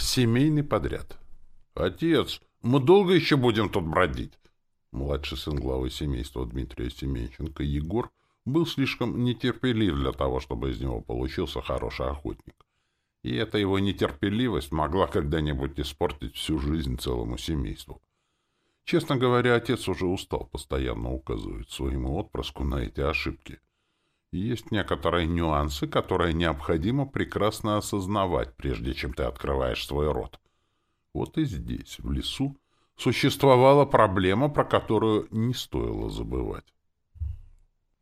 Семейный подряд. «Отец, мы долго еще будем тут бродить?» Младший сын главы семейства Дмитрия Семенченко, Егор, был слишком нетерпелив для того, чтобы из него получился хороший охотник. И эта его нетерпеливость могла когда-нибудь испортить всю жизнь целому семейству. Честно говоря, отец уже устал постоянно указывать своему отпрыску на эти ошибки. Есть некоторые нюансы, которые необходимо прекрасно осознавать, прежде чем ты открываешь свой рот. Вот и здесь, в лесу, существовала проблема, про которую не стоило забывать.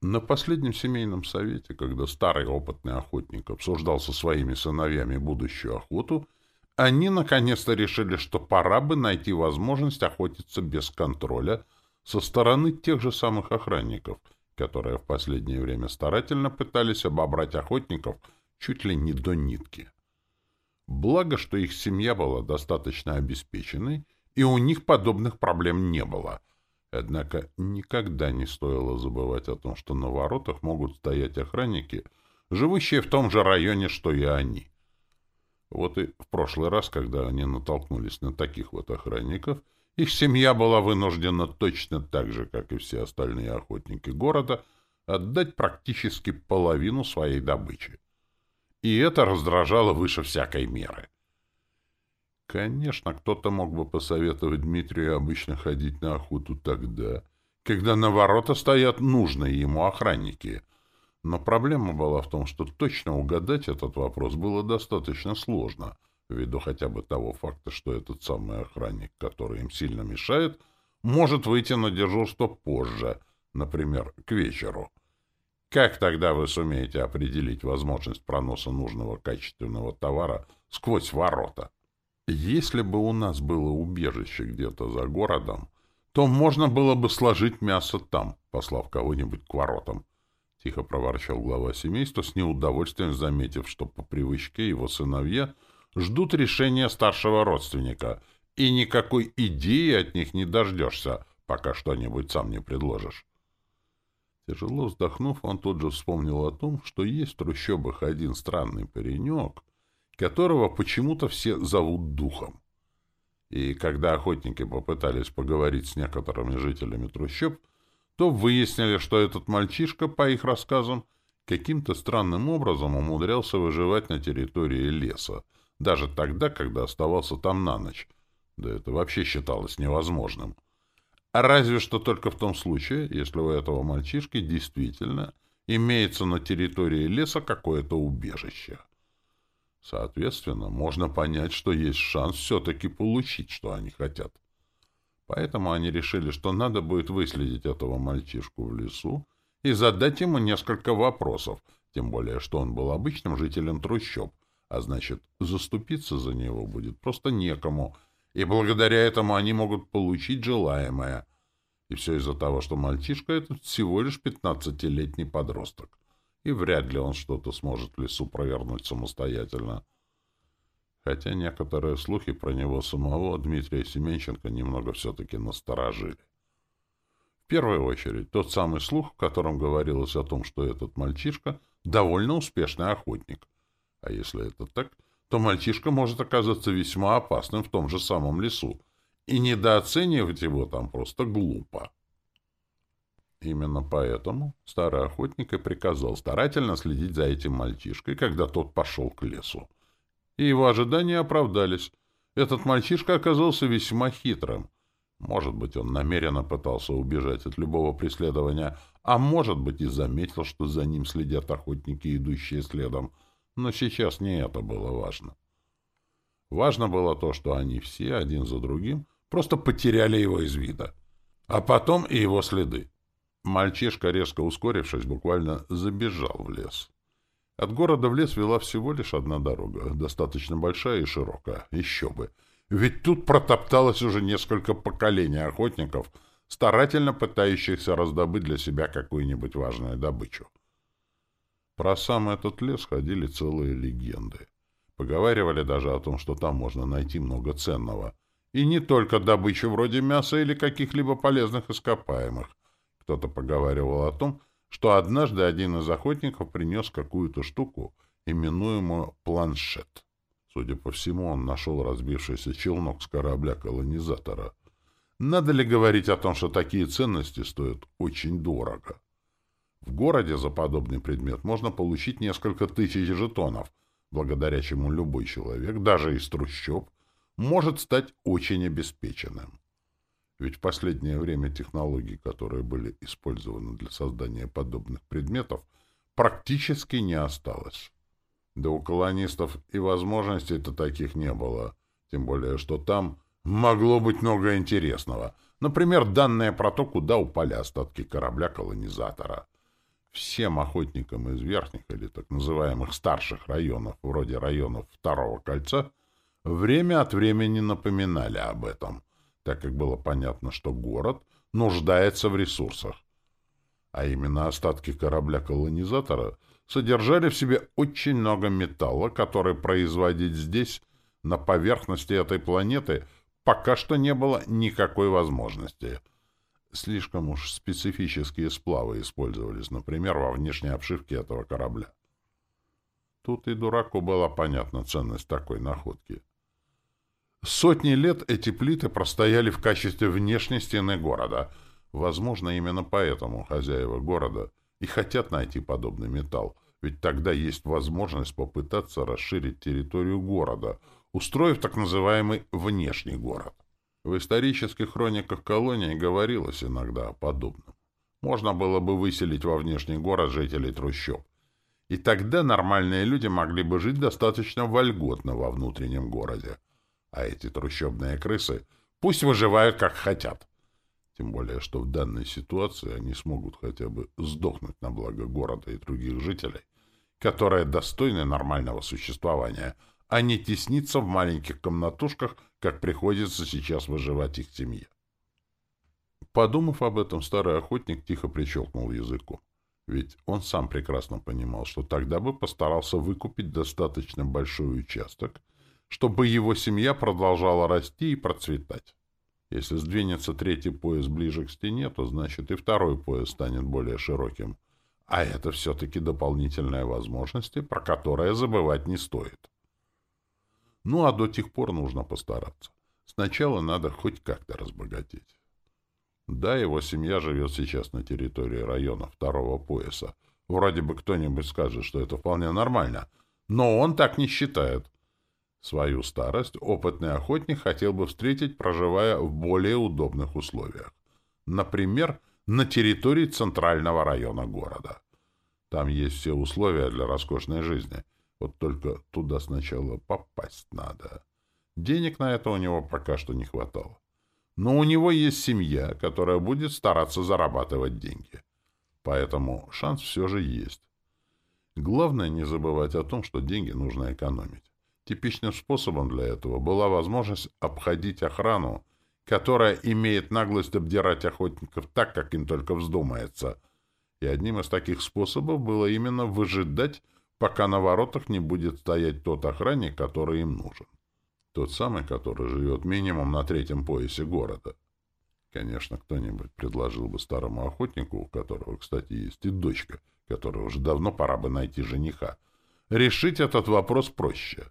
На последнем семейном совете, когда старый опытный охотник обсуждал со своими сыновьями будущую охоту, они наконец-то решили, что пора бы найти возможность охотиться без контроля со стороны тех же самых охранников, которые в последнее время старательно пытались обобрать охотников чуть ли не до нитки. Благо, что их семья была достаточно обеспеченной, и у них подобных проблем не было. Однако никогда не стоило забывать о том, что на воротах могут стоять охранники, живущие в том же районе, что и они. Вот и в прошлый раз, когда они натолкнулись на таких вот охранников, их семья была вынуждена точно так же, как и все остальные охотники города, отдать практически половину своей добычи. И это раздражало выше всякой меры. Конечно, кто-то мог бы посоветовать Дмитрию обычно ходить на охоту тогда, когда на ворота стоят нужные ему охранники. Но проблема была в том, что точно угадать этот вопрос было достаточно сложно, ввиду хотя бы того факта, что этот самый охранник, который им сильно мешает, может выйти на дежурство позже, например, к вечеру. Как тогда вы сумеете определить возможность проноса нужного качественного товара сквозь ворота? Если бы у нас было убежище где-то за городом, то можно было бы сложить мясо там, послав кого-нибудь к воротам. Тихо проворчал глава семейства, с неудовольствием заметив, что по привычке его сыновья ждут решения старшего родственника, и никакой идеи от них не дождешься, пока что-нибудь сам не предложишь. Тяжело вздохнув, он тут же вспомнил о том, что есть в трущобах один странный паренек, которого почему-то все зовут Духом. И когда охотники попытались поговорить с некоторыми жителями трущоб, то выяснили, что этот мальчишка, по их рассказам, каким-то странным образом умудрялся выживать на территории леса, даже тогда, когда оставался там на ночь. Да это вообще считалось невозможным. А разве что только в том случае, если у этого мальчишки действительно имеется на территории леса какое-то убежище. Соответственно, можно понять, что есть шанс все-таки получить, что они хотят. Поэтому они решили, что надо будет выследить этого мальчишку в лесу и задать ему несколько вопросов, тем более, что он был обычным жителем трущоб, а значит, заступиться за него будет просто некому, и благодаря этому они могут получить желаемое. И все из-за того, что мальчишка этот всего лишь пятнадцатилетний подросток и вряд ли он что-то сможет в лесу провернуть самостоятельно. Хотя некоторые слухи про него самого Дмитрия Семенченко немного все-таки насторожили. В первую очередь, тот самый слух, в котором говорилось о том, что этот мальчишка довольно успешный охотник. А если это так, то мальчишка может оказаться весьма опасным в том же самом лесу, и недооценивать его там просто глупо. Именно поэтому старый охотник и приказал старательно следить за этим мальчишкой, когда тот пошел к лесу. И его ожидания оправдались. Этот мальчишка оказался весьма хитрым. Может быть, он намеренно пытался убежать от любого преследования, а может быть и заметил, что за ним следят охотники, идущие следом. Но сейчас не это было важно. Важно было то, что они все, один за другим, просто потеряли его из вида. А потом и его следы. Мальчишка, резко ускорившись, буквально забежал в лес. От города в лес вела всего лишь одна дорога, достаточно большая и широкая. Еще бы. Ведь тут протопталось уже несколько поколений охотников, старательно пытающихся раздобыть для себя какую-нибудь важную добычу. Про сам этот лес ходили целые легенды. Поговаривали даже о том, что там можно найти много ценного. И не только добычу вроде мяса или каких-либо полезных ископаемых. Кто-то поговаривал о том, что однажды один из охотников принес какую-то штуку, именуемую планшет. Судя по всему, он нашел разбившийся челнок с корабля-колонизатора. Надо ли говорить о том, что такие ценности стоят очень дорого? В городе за подобный предмет можно получить несколько тысяч жетонов, благодаря чему любой человек, даже из трущоб, может стать очень обеспеченным. Ведь в последнее время технологий, которые были использованы для создания подобных предметов, практически не осталось. Да у колонистов и возможностей-то таких не было, тем более, что там могло быть много интересного. Например, данные про то, куда упали остатки корабля-колонизатора. Всем охотникам из верхних или так называемых старших районов, вроде районов Второго кольца, время от времени напоминали об этом, так как было понятно, что город нуждается в ресурсах. А именно остатки корабля-колонизатора содержали в себе очень много металла, который производить здесь, на поверхности этой планеты, пока что не было никакой возможности — Слишком уж специфические сплавы использовались, например, во внешней обшивке этого корабля. Тут и дураку была понятна ценность такой находки. Сотни лет эти плиты простояли в качестве внешней стены города. Возможно, именно поэтому хозяева города и хотят найти подобный металл, ведь тогда есть возможность попытаться расширить территорию города, устроив так называемый внешний город. В исторических хрониках колонии говорилось иногда о подобном. Можно было бы выселить во внешний город жителей трущоб. И тогда нормальные люди могли бы жить достаточно вольготно во внутреннем городе. А эти трущобные крысы пусть выживают как хотят. Тем более, что в данной ситуации они смогут хотя бы сдохнуть на благо города и других жителей, которые достойны нормального существования — а не тесниться в маленьких комнатушках, как приходится сейчас выживать их семье. Подумав об этом, старый охотник тихо прищелкнул языком. Ведь он сам прекрасно понимал, что тогда бы постарался выкупить достаточно большой участок, чтобы его семья продолжала расти и процветать. Если сдвинется третий пояс ближе к стене, то значит и второй пояс станет более широким. А это все-таки дополнительные возможности, про которые забывать не стоит. Ну, а до тех пор нужно постараться. Сначала надо хоть как-то разбогатеть. Да, его семья живет сейчас на территории района второго пояса. Вроде бы кто-нибудь скажет, что это вполне нормально. Но он так не считает. Свою старость опытный охотник хотел бы встретить, проживая в более удобных условиях. Например, на территории центрального района города. Там есть все условия для роскошной жизни — вот только туда сначала попасть надо. Денег на это у него пока что не хватало. Но у него есть семья, которая будет стараться зарабатывать деньги. Поэтому шанс все же есть. Главное не забывать о том, что деньги нужно экономить. Типичным способом для этого была возможность обходить охрану, которая имеет наглость обдирать охотников так, как им только вздумается. И одним из таких способов было именно выжидать, пока на воротах не будет стоять тот охранник, который им нужен. Тот самый, который живет минимум на третьем поясе города. Конечно, кто-нибудь предложил бы старому охотнику, у которого, кстати, есть и дочка, которой уже давно пора бы найти жениха, решить этот вопрос проще.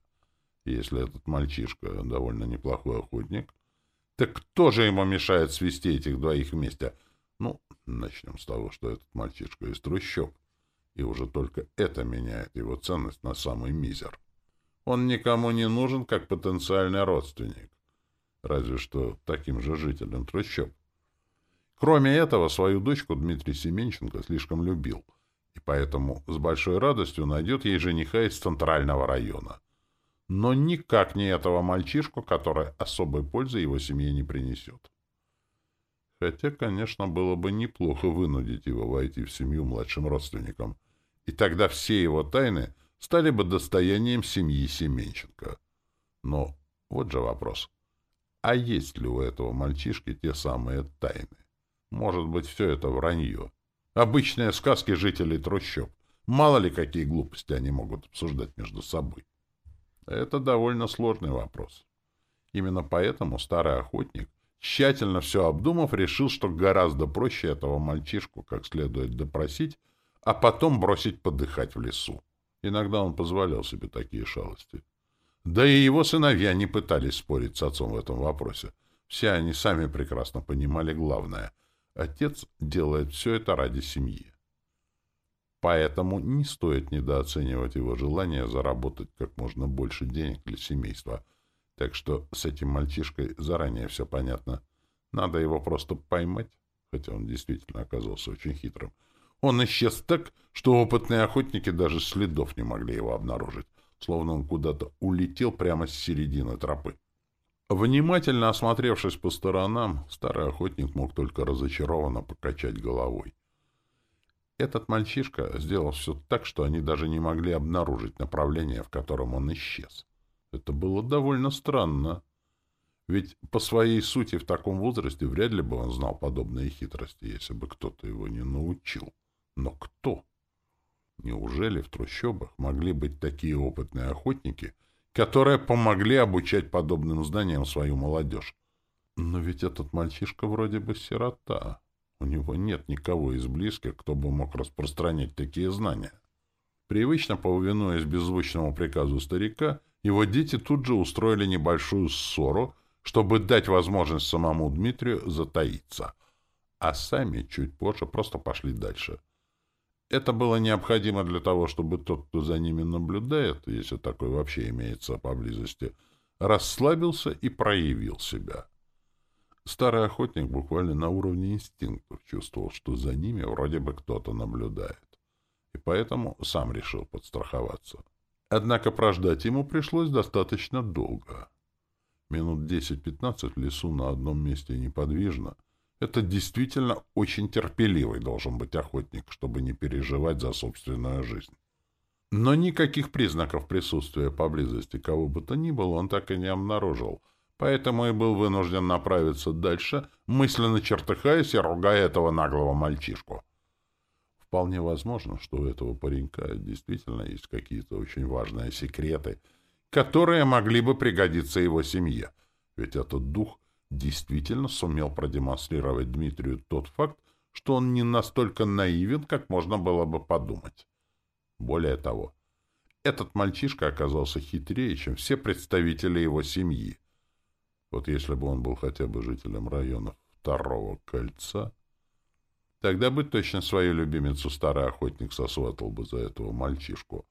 Если этот мальчишка довольно неплохой охотник, так кто же ему мешает свести этих двоих вместе? Ну, начнем с того, что этот мальчишка из трущоб и уже только это меняет его ценность на самый мизер. Он никому не нужен как потенциальный родственник, разве что таким же жителям трущоб. Кроме этого, свою дочку Дмитрий Семенченко слишком любил, и поэтому с большой радостью найдет ей жениха из центрального района. Но никак не этого мальчишку, который особой пользы его семье не принесет. Хотя, конечно, было бы неплохо вынудить его войти в семью младшим родственником, и тогда все его тайны стали бы достоянием семьи Семенченко. Но вот же вопрос. А есть ли у этого мальчишки те самые тайны? Может быть, все это вранье. Обычные сказки жителей трущоб. Мало ли, какие глупости они могут обсуждать между собой. Это довольно сложный вопрос. Именно поэтому старый охотник, тщательно все обдумав, решил, что гораздо проще этого мальчишку как следует допросить, а потом бросить подыхать в лесу. Иногда он позволял себе такие шалости. Да и его сыновья не пытались спорить с отцом в этом вопросе. Все они сами прекрасно понимали главное. Отец делает все это ради семьи. Поэтому не стоит недооценивать его желание заработать как можно больше денег для семейства. Так что с этим мальчишкой заранее все понятно. Надо его просто поймать, хотя он действительно оказался очень хитрым. Он исчез так, что опытные охотники даже следов не могли его обнаружить, словно он куда-то улетел прямо с середины тропы. Внимательно осмотревшись по сторонам, старый охотник мог только разочарованно покачать головой. Этот мальчишка сделал все так, что они даже не могли обнаружить направление, в котором он исчез. Это было довольно странно. Ведь по своей сути в таком возрасте вряд ли бы он знал подобные хитрости, если бы кто-то его не научил. Но кто? Неужели в трущобах могли быть такие опытные охотники, которые помогли обучать подобным знаниям свою молодежь? Но ведь этот мальчишка вроде бы сирота. У него нет никого из близких, кто бы мог распространять такие знания. Привычно повинуясь беззвучному приказу старика, его дети тут же устроили небольшую ссору, чтобы дать возможность самому Дмитрию затаиться, а сами чуть позже просто пошли дальше. Это было необходимо для того, чтобы тот, кто за ними наблюдает, если такой вообще имеется поблизости, расслабился и проявил себя. Старый охотник буквально на уровне инстинктов чувствовал, что за ними вроде бы кто-то наблюдает, и поэтому сам решил подстраховаться. Однако прождать ему пришлось достаточно долго. Минут десять-пятнадцать в лесу на одном месте неподвижно. Это действительно очень терпеливый должен быть охотник, чтобы не переживать за собственную жизнь. Но никаких признаков присутствия поблизости кого бы то ни было он так и не обнаружил, поэтому и был вынужден направиться дальше, мысленно чертыхаясь и ругая этого наглого мальчишку. Вполне возможно, что у этого паренька действительно есть какие-то очень важные секреты, которые могли бы пригодиться его семье. Ведь этот дух действительно сумел продемонстрировать Дмитрию тот факт, что он не настолько наивен, как можно было бы подумать. Более того, этот мальчишка оказался хитрее, чем все представители его семьи. Вот если бы он был хотя бы жителем района второго кольца... Тогда бы точно свою любимицу старый охотник сосватал бы за этого мальчишку.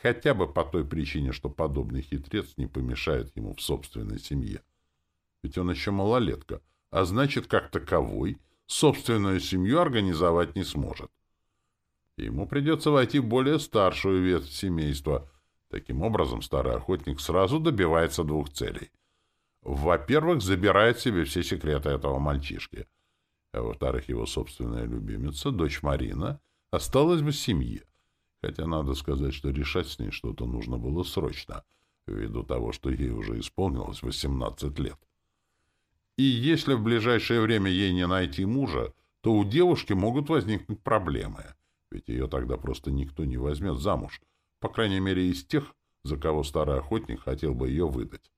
Хотя бы по той причине, что подобный хитрец не помешает ему в собственной семье. Ведь он еще малолетка, а значит, как таковой, собственную семью организовать не сможет. Ему придется войти в более старшую ветвь семейства. Таким образом, старый охотник сразу добивается двух целей. Во-первых, забирает себе все секреты этого мальчишки — а во-вторых, его собственная любимица, дочь Марина, осталась бы в семье. Хотя надо сказать, что решать с ней что-то нужно было срочно, ввиду того, что ей уже исполнилось 18 лет. И если в ближайшее время ей не найти мужа, то у девушки могут возникнуть проблемы, ведь ее тогда просто никто не возьмет замуж, по крайней мере из тех, за кого старый охотник хотел бы ее выдать.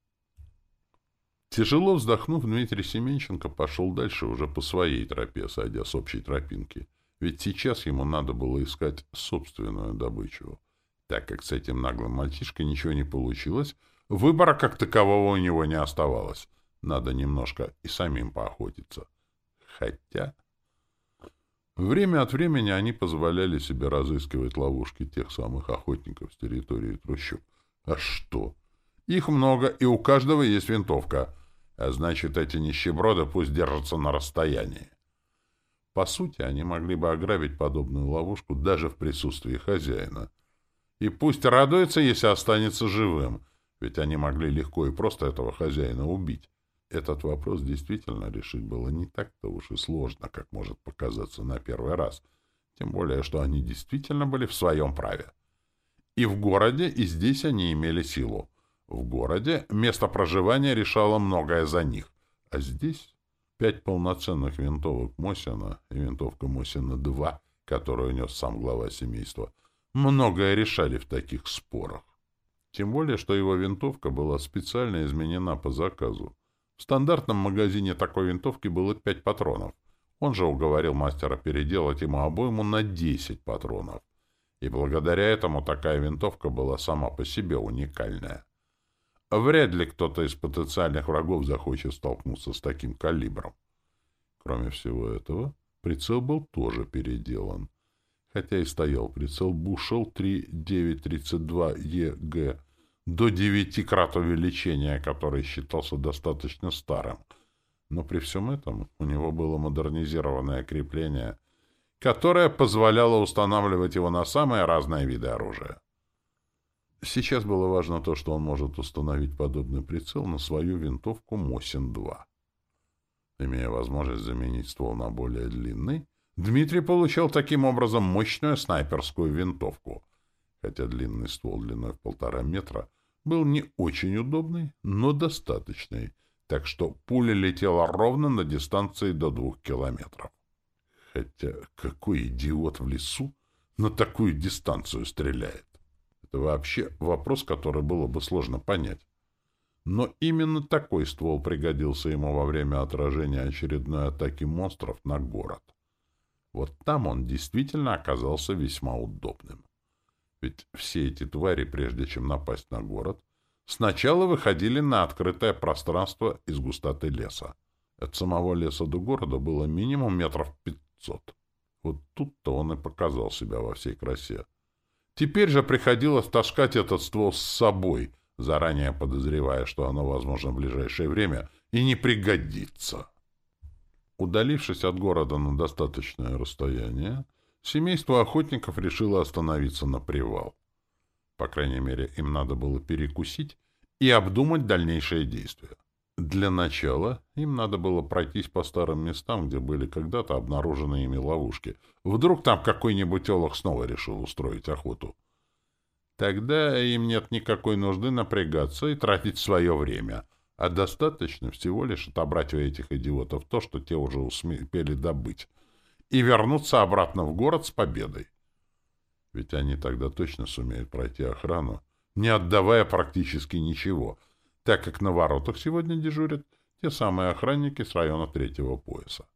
Тяжело вздохнув, Дмитрий Семенченко пошел дальше уже по своей тропе, сойдя с общей тропинки. Ведь сейчас ему надо было искать собственную добычу. Так как с этим наглым мальчишкой ничего не получилось, выбора как такового у него не оставалось. Надо немножко и самим поохотиться. Хотя... Время от времени они позволяли себе разыскивать ловушки тех самых охотников с территории трущоб. А что? Их много, и у каждого есть винтовка. А значит, эти нищеброды пусть держатся на расстоянии. По сути, они могли бы ограбить подобную ловушку даже в присутствии хозяина. И пусть радуется, если останется живым, ведь они могли легко и просто этого хозяина убить. Этот вопрос действительно решить было не так-то уж и сложно, как может показаться на первый раз. Тем более, что они действительно были в своем праве. И в городе, и здесь они имели силу. В городе место проживания решало многое за них, а здесь пять полноценных винтовок Мосина и винтовка Мосина-2, которую нес сам глава семейства, многое решали в таких спорах. Тем более, что его винтовка была специально изменена по заказу. В стандартном магазине такой винтовки было пять патронов. Он же уговорил мастера переделать ему обойму на 10 патронов. И благодаря этому такая винтовка была сама по себе уникальная. Вряд ли кто-то из потенциальных врагов захочет столкнуться с таким калибром. Кроме всего этого, прицел был тоже переделан. Хотя и стоял прицел Бушел 3932 ЕГ до 9 крат увеличения, который считался достаточно старым. Но при всем этом у него было модернизированное крепление, которое позволяло устанавливать его на самые разные виды оружия. Сейчас было важно то, что он может установить подобный прицел на свою винтовку Мосин-2. Имея возможность заменить ствол на более длинный, Дмитрий получил таким образом мощную снайперскую винтовку, хотя длинный ствол длиной в полтора метра был не очень удобный, но достаточный, так что пуля летела ровно на дистанции до двух километров. Хотя какой идиот в лесу на такую дистанцию стреляет? Это вообще вопрос, который было бы сложно понять. Но именно такой ствол пригодился ему во время отражения очередной атаки монстров на город. Вот там он действительно оказался весьма удобным. Ведь все эти твари, прежде чем напасть на город, сначала выходили на открытое пространство из густоты леса. От самого леса до города было минимум метров пятьсот. Вот тут-то он и показал себя во всей красе. Теперь же приходилось таскать этот ствол с собой, заранее подозревая, что оно, возможно, в ближайшее время и не пригодится. Удалившись от города на достаточное расстояние, семейство охотников решило остановиться на привал. По крайней мере, им надо было перекусить и обдумать дальнейшие действия. Для начала им надо было пройтись по старым местам, где были когда-то обнаружены ими ловушки. Вдруг там какой-нибудь олух снова решил устроить охоту. Тогда им нет никакой нужды напрягаться и тратить свое время, а достаточно всего лишь отобрать у этих идиотов то, что те уже успели добыть, и вернуться обратно в город с победой. Ведь они тогда точно сумеют пройти охрану, не отдавая практически ничего — так как на воротах сегодня дежурят те самые охранники с района третьего пояса.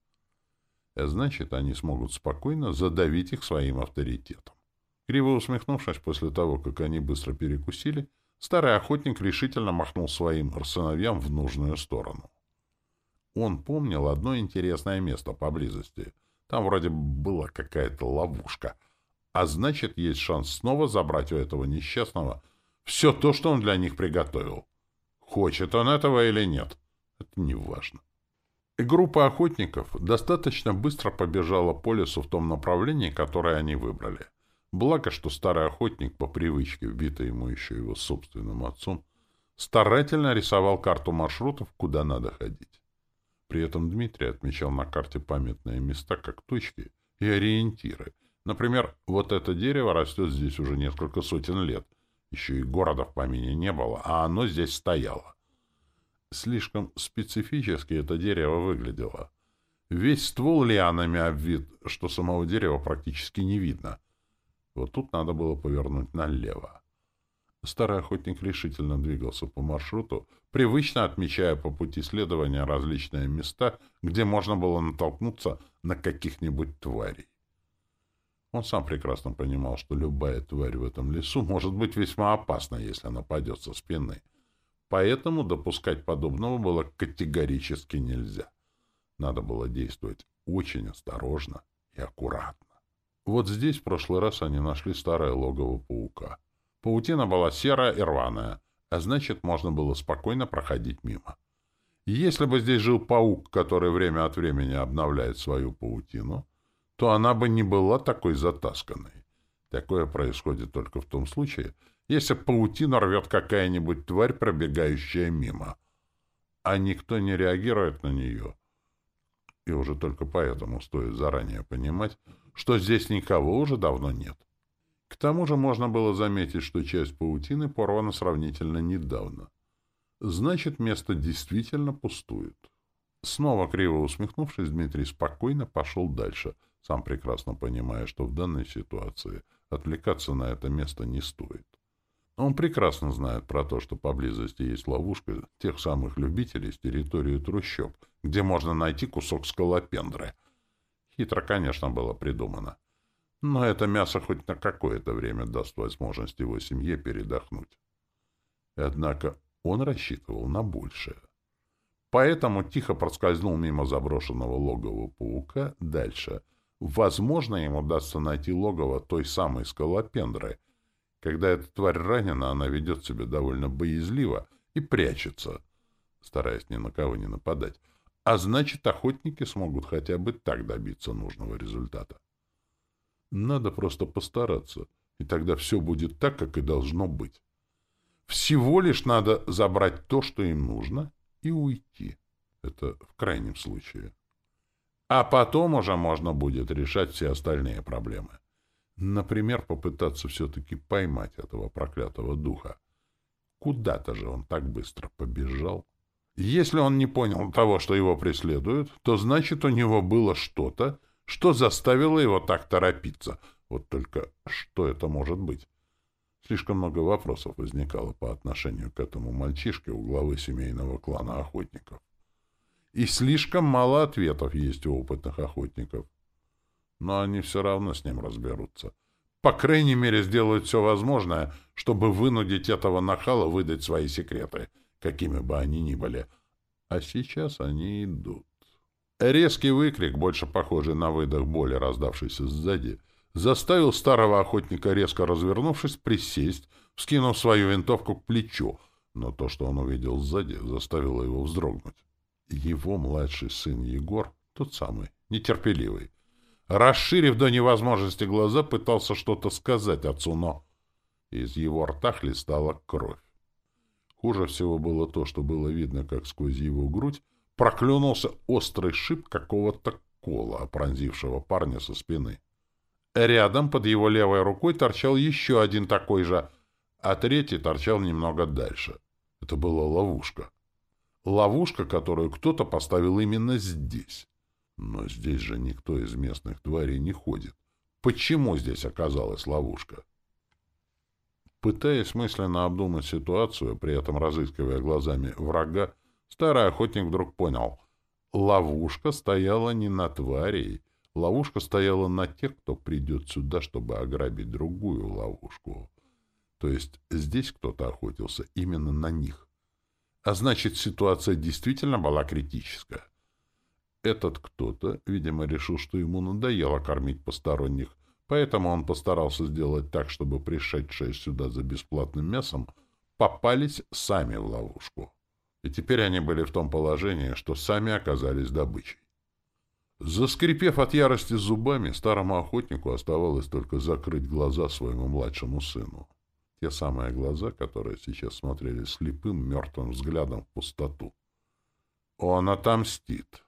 А значит, они смогут спокойно задавить их своим авторитетом. Криво усмехнувшись после того, как они быстро перекусили, старый охотник решительно махнул своим сыновьям в нужную сторону. Он помнил одно интересное место поблизости. Там вроде была какая-то ловушка. А значит, есть шанс снова забрать у этого несчастного все то, что он для них приготовил. Хочет он этого или нет, это не важно. И группа охотников достаточно быстро побежала по лесу в том направлении, которое они выбрали. Благо, что старый охотник, по привычке, вбитый ему еще его собственным отцом, старательно рисовал карту маршрутов, куда надо ходить. При этом Дмитрий отмечал на карте памятные места как точки и ориентиры. Например, вот это дерево растет здесь уже несколько сотен лет — еще и города в помине не было, а оно здесь стояло. Слишком специфически это дерево выглядело. Весь ствол лианами обвит, что самого дерева практически не видно. Вот тут надо было повернуть налево. Старый охотник решительно двигался по маршруту, привычно отмечая по пути следования различные места, где можно было натолкнуться на каких-нибудь тварей. Он сам прекрасно понимал, что любая тварь в этом лесу может быть весьма опасна, если нападет со спины. Поэтому допускать подобного было категорически нельзя. Надо было действовать очень осторожно и аккуратно. Вот здесь в прошлый раз они нашли старое логово паука. Паутина была серая и рваная, а значит, можно было спокойно проходить мимо. Если бы здесь жил паук, который время от времени обновляет свою паутину, то она бы не была такой затасканной. Такое происходит только в том случае, если паутину рвет какая-нибудь тварь, пробегающая мимо, а никто не реагирует на нее. И уже только поэтому стоит заранее понимать, что здесь никого уже давно нет. К тому же можно было заметить, что часть паутины порвана сравнительно недавно. Значит, место действительно пустует. Снова криво усмехнувшись, Дмитрий спокойно пошел дальше — сам прекрасно понимая, что в данной ситуации отвлекаться на это место не стоит. Он прекрасно знает про то, что поблизости есть ловушка тех самых любителей с территории трущоб, где можно найти кусок скалопендры. Хитро, конечно, было придумано. Но это мясо хоть на какое-то время даст возможность его семье передохнуть. Однако Он рассчитывал на большее. Поэтому тихо проскользнул мимо заброшенного логова паука дальше. Возможно, ему удастся найти логово той самой скалопендры. Когда эта тварь ранена, она ведет себя довольно боязливо и прячется, стараясь ни на кого не нападать. А значит, охотники смогут хотя бы так добиться нужного результата. Надо просто постараться, и тогда все будет так, как и должно быть. Всего лишь надо забрать то, что им нужно, и уйти. Это в крайнем случае. А потом уже можно будет решать все остальные проблемы. Например, попытаться все-таки поймать этого проклятого духа. Куда-то же он так быстро побежал. Если он не понял того, что его преследуют, то значит, у него было что-то, что заставило его так торопиться. Вот только что это может быть? Слишком много вопросов возникало по отношению к этому мальчишке у главы семейного клана охотников. И слишком мало ответов есть у опытных охотников. Но они все равно с ним разберутся. По крайней мере, сделают все возможное, чтобы вынудить этого нахала выдать свои секреты, какими бы они ни были. А сейчас они идут. Резкий выкрик, больше похожий на выдох боли, раздавшийся сзади — заставил старого охотника, резко развернувшись, присесть, вскинув свою винтовку к плечу, но то, что он увидел сзади, заставило его вздрогнуть. Его младший сын Егор, тот самый, нетерпеливый, расширив до невозможности глаза, пытался что-то сказать отцу, но из его рта хлестала кровь. Хуже всего было то, что было видно, как сквозь его грудь проклюнулся острый шип какого-то кола, пронзившего парня со спины. Рядом, под его левой рукой, торчал еще один такой же, а третий торчал немного дальше. Это была ловушка. Ловушка, которую кто-то поставил именно здесь. Но здесь же никто из местных тварей не ходит. Почему здесь оказалась ловушка? Пытаясь мысленно обдумать ситуацию, при этом разыскивая глазами врага, старый охотник вдруг понял — ловушка стояла не на тварей, Ловушка стояла на тех, кто придет сюда, чтобы ограбить другую ловушку. То есть здесь кто-то охотился именно на них. А значит, ситуация действительно была критическая. Этот кто-то, видимо, решил, что ему надоело кормить посторонних, поэтому он постарался сделать так, чтобы пришедшие сюда за бесплатным мясом попались сами в ловушку. И теперь они были в том положении, что сами оказались добычей. Заскрипев от ярости зубами, старому охотнику оставалось только закрыть глаза своему младшему сыну. Те самые глаза, которые сейчас смотрели слепым, мертвым взглядом в пустоту. Он отомстит.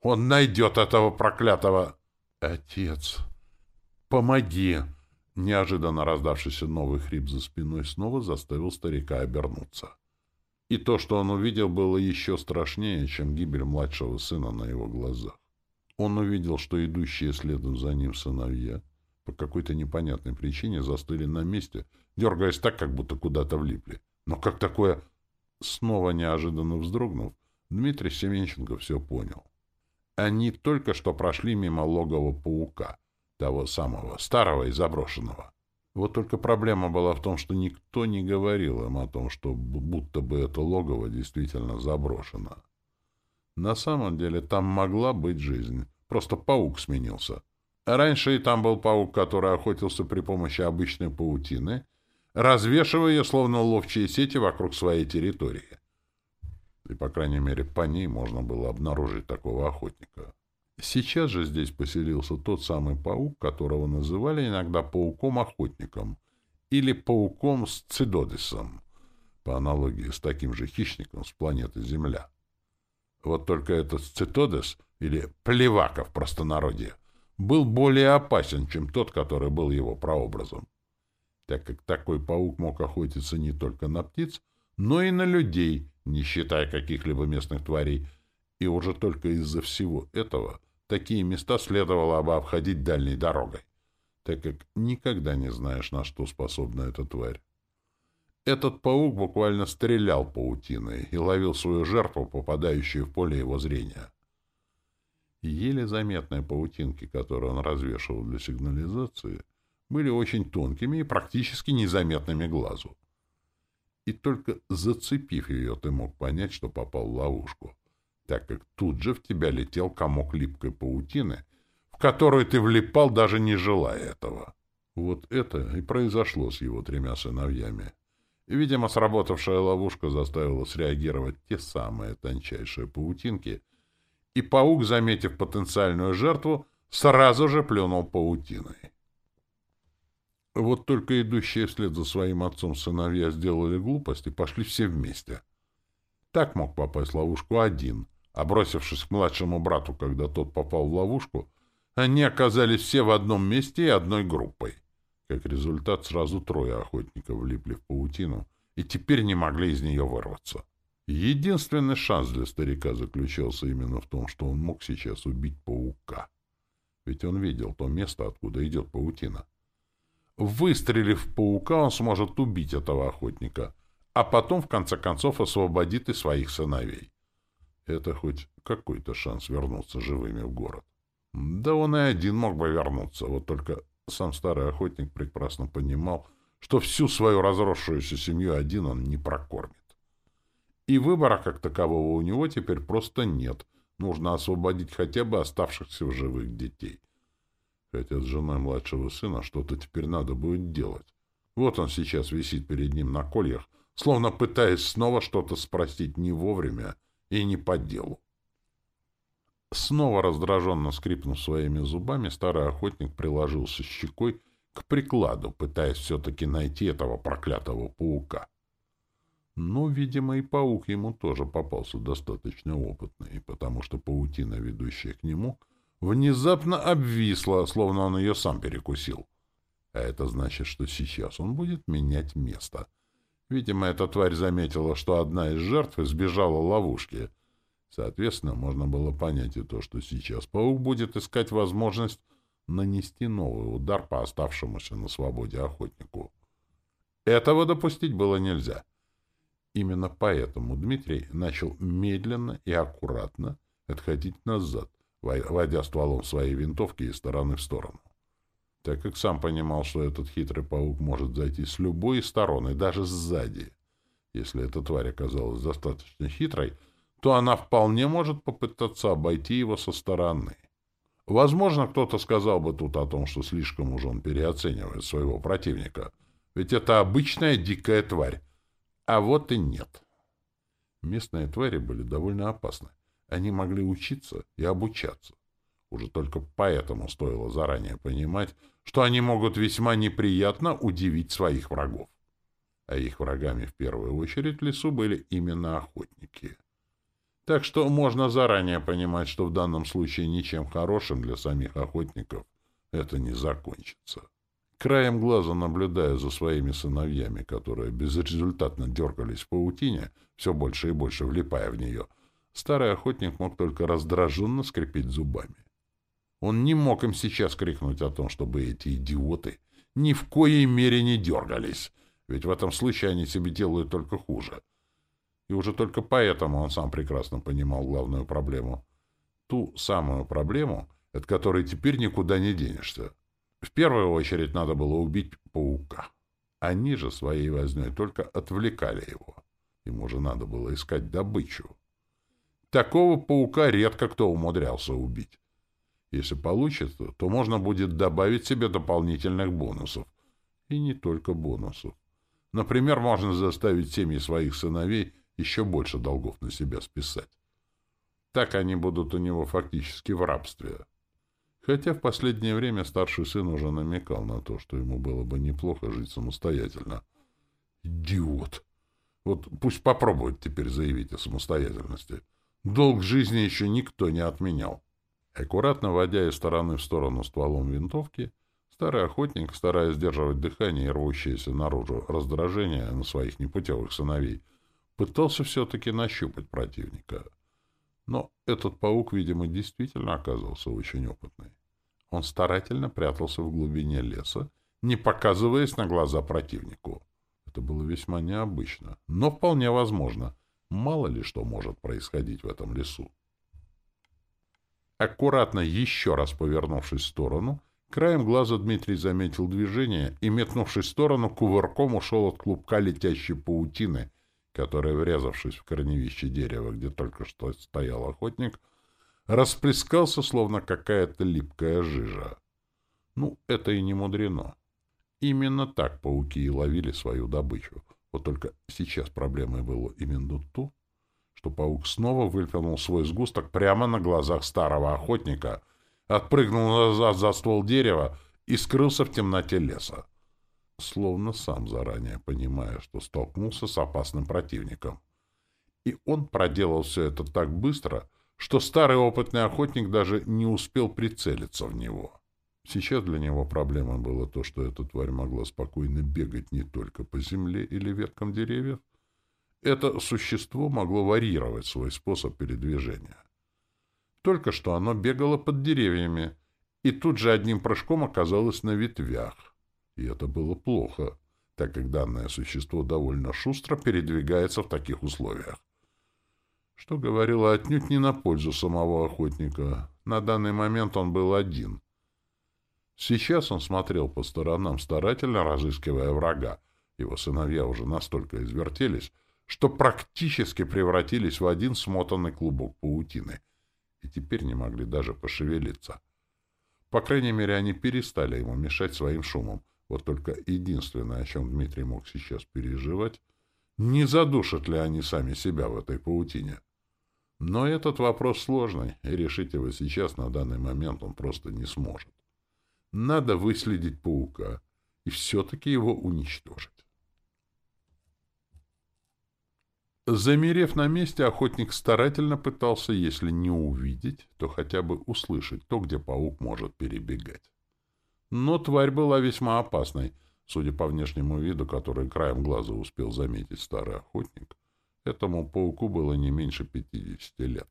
Он найдет этого проклятого... Отец, помоги! Неожиданно раздавшийся новый хрип за спиной снова заставил старика обернуться. И то, что он увидел, было еще страшнее, чем гибель младшего сына на его глазах. Он увидел, что идущие следом за ним сыновья по какой-то непонятной причине застыли на месте, дергаясь так, как будто куда-то влипли. Но как такое... Снова неожиданно вздрогнув, Дмитрий Семенченко все понял. Они только что прошли мимо логова паука, того самого, старого и заброшенного. Вот только проблема была в том, что никто не говорил им о том, что будто бы это логово действительно заброшено. На самом деле там могла быть жизнь. Просто паук сменился. Раньше и там был паук, который охотился при помощи обычной паутины, развешивая ее, словно ловчие сети, вокруг своей территории. И, по крайней мере, по ней можно было обнаружить такого охотника. Сейчас же здесь поселился тот самый паук, которого называли иногда пауком-охотником или пауком с цидодисом, по аналогии с таким же хищником с планеты Земля. Вот только этот цитодес, или плевака в простонародье, был более опасен, чем тот, который был его прообразом. Так как такой паук мог охотиться не только на птиц, но и на людей, не считая каких-либо местных тварей, и уже только из-за всего этого такие места следовало бы обходить дальней дорогой, так как никогда не знаешь, на что способна эта тварь. Этот паук буквально стрелял паутиной и ловил свою жертву, попадающую в поле его зрения. Еле заметные паутинки, которые он развешивал для сигнализации, были очень тонкими и практически незаметными глазу. И только зацепив ее, ты мог понять, что попал в ловушку, так как тут же в тебя летел комок липкой паутины, в которую ты влипал, даже не желая этого. Вот это и произошло с его тремя сыновьями. И, видимо, сработавшая ловушка заставила среагировать те самые тончайшие паутинки, и паук, заметив потенциальную жертву, сразу же плюнул паутиной. Вот только идущие вслед за своим отцом сыновья сделали глупость и пошли все вместе. Так мог попасть в ловушку один, а к младшему брату, когда тот попал в ловушку, они оказались все в одном месте и одной группой. Как результат, сразу трое охотников влипли в паутину и теперь не могли из нее вырваться. Единственный шанс для старика заключался именно в том, что он мог сейчас убить паука. Ведь он видел то место, откуда идет паутина. Выстрелив в паука, он сможет убить этого охотника, а потом, в конце концов, освободит и своих сыновей. Это хоть какой-то шанс вернуться живыми в город. Да он и один мог бы вернуться, вот только сам старый охотник прекрасно понимал, что всю свою разросшуюся семью один он не прокормит. И выбора как такового у него теперь просто нет. Нужно освободить хотя бы оставшихся в живых детей. Хотя с женой младшего сына что-то теперь надо будет делать. Вот он сейчас висит перед ним на кольях, словно пытаясь снова что-то спросить не вовремя и не по делу. Снова раздраженно скрипнув своими зубами, старый охотник приложился щекой к прикладу, пытаясь все-таки найти этого проклятого паука. Но, видимо, и паук ему тоже попался достаточно опытный, потому что паутина, ведущая к нему, внезапно обвисла, словно он ее сам перекусил. А это значит, что сейчас он будет менять место. Видимо, эта тварь заметила, что одна из жертв избежала ловушки. Соответственно, можно было понять и то, что сейчас паук будет искать возможность нанести новый удар по оставшемуся на свободе охотнику. Этого допустить было нельзя. Именно поэтому Дмитрий начал медленно и аккуратно отходить назад, водя стволом своей винтовки из стороны в сторону. Так как сам понимал, что этот хитрый паук может зайти с любой стороны, даже сзади. Если эта тварь оказалась достаточно хитрой, то она вполне может попытаться обойти его со стороны. Возможно, кто-то сказал бы тут о том, что слишком уж он переоценивает своего противника. Ведь это обычная дикая тварь, а вот и нет. Местные твари были довольно опасны. Они могли учиться и обучаться. Уже только поэтому стоило заранее понимать, что они могут весьма неприятно удивить своих врагов. А их врагами в первую очередь в лесу были именно охотники. Так что можно заранее понимать, что в данном случае ничем хорошим для самих охотников это не закончится. Краем глаза наблюдая за своими сыновьями, которые безрезультатно дергались в паутине, все больше и больше влипая в нее, старый охотник мог только раздраженно скрипеть зубами. Он не мог им сейчас крикнуть о том, чтобы эти идиоты ни в коей мере не дергались, ведь в этом случае они себе делают только хуже. И уже только поэтому он сам прекрасно понимал главную проблему. Ту самую проблему, от которой теперь никуда не денешься. В первую очередь надо было убить паука. Они же своей вознёй только отвлекали его. Ему же надо было искать добычу. Такого паука редко кто умудрялся убить. Если получится, то можно будет добавить себе дополнительных бонусов. И не только бонусов. Например, можно заставить семьи своих сыновей еще больше долгов на себя списать. Так они будут у него фактически в рабстве. Хотя в последнее время старший сын уже намекал на то, что ему было бы неплохо жить самостоятельно. Идиот! Вот пусть попробует теперь заявить о самостоятельности. Долг жизни еще никто не отменял. Аккуратно водя из стороны в сторону стволом винтовки, старый охотник, стараясь сдерживать дыхание и рвущееся наружу раздражение на своих непутевых сыновей, пытался все-таки нащупать противника — но этот паук, видимо, действительно оказался очень опытный. Он старательно прятался в глубине леса, не показываясь на глаза противнику. Это было весьма необычно, но вполне возможно. Мало ли что может происходить в этом лесу. Аккуратно еще раз повернувшись в сторону, Краем глаза Дмитрий заметил движение и, метнувшись в сторону, кувырком ушел от клубка летящей паутины, которая, врезавшись в корневище дерева, где только что стоял охотник, расплескался, словно какая-то липкая жижа. Ну, это и не мудрено. Именно так пауки и ловили свою добычу. Вот только сейчас проблемой было именно то, что паук снова выплюнул свой сгусток прямо на глазах старого охотника, отпрыгнул назад за ствол дерева и скрылся в темноте леса. Словно сам заранее понимая, что столкнулся с опасным противником. И он проделал все это так быстро, что старый опытный охотник даже не успел прицелиться в него. Сейчас для него проблемой было то, что эта тварь могла спокойно бегать не только по земле или веткам деревьев. Это существо могло варьировать свой способ передвижения. Только что оно бегало под деревьями, и тут же одним прыжком оказалось на ветвях. И это было плохо, так как данное существо довольно шустро передвигается в таких условиях что говорило отнюдь не на пользу самого охотника. На данный момент он был один. Сейчас он смотрел по сторонам, старательно разыскивая врага. Его сыновья уже настолько извертелись, что практически превратились в один смотанный клубок паутины, и теперь не могли даже пошевелиться. По крайней мере, они перестали ему мешать своим шумом. Вот только единственное, о чем Дмитрий мог сейчас переживать, не задушат ли они сами себя в этой паутине. Но этот вопрос сложный, и решить его сейчас, на данный момент, он просто не сможет. Надо выследить паука и все-таки его уничтожить. Замерев на месте, охотник старательно пытался, если не увидеть, то хотя бы услышать то, где паук может перебегать. Но тварь была весьма опасной, судя по внешнему виду, который краем глаза успел заметить старый охотник. Этому пауку было не меньше 50 лет.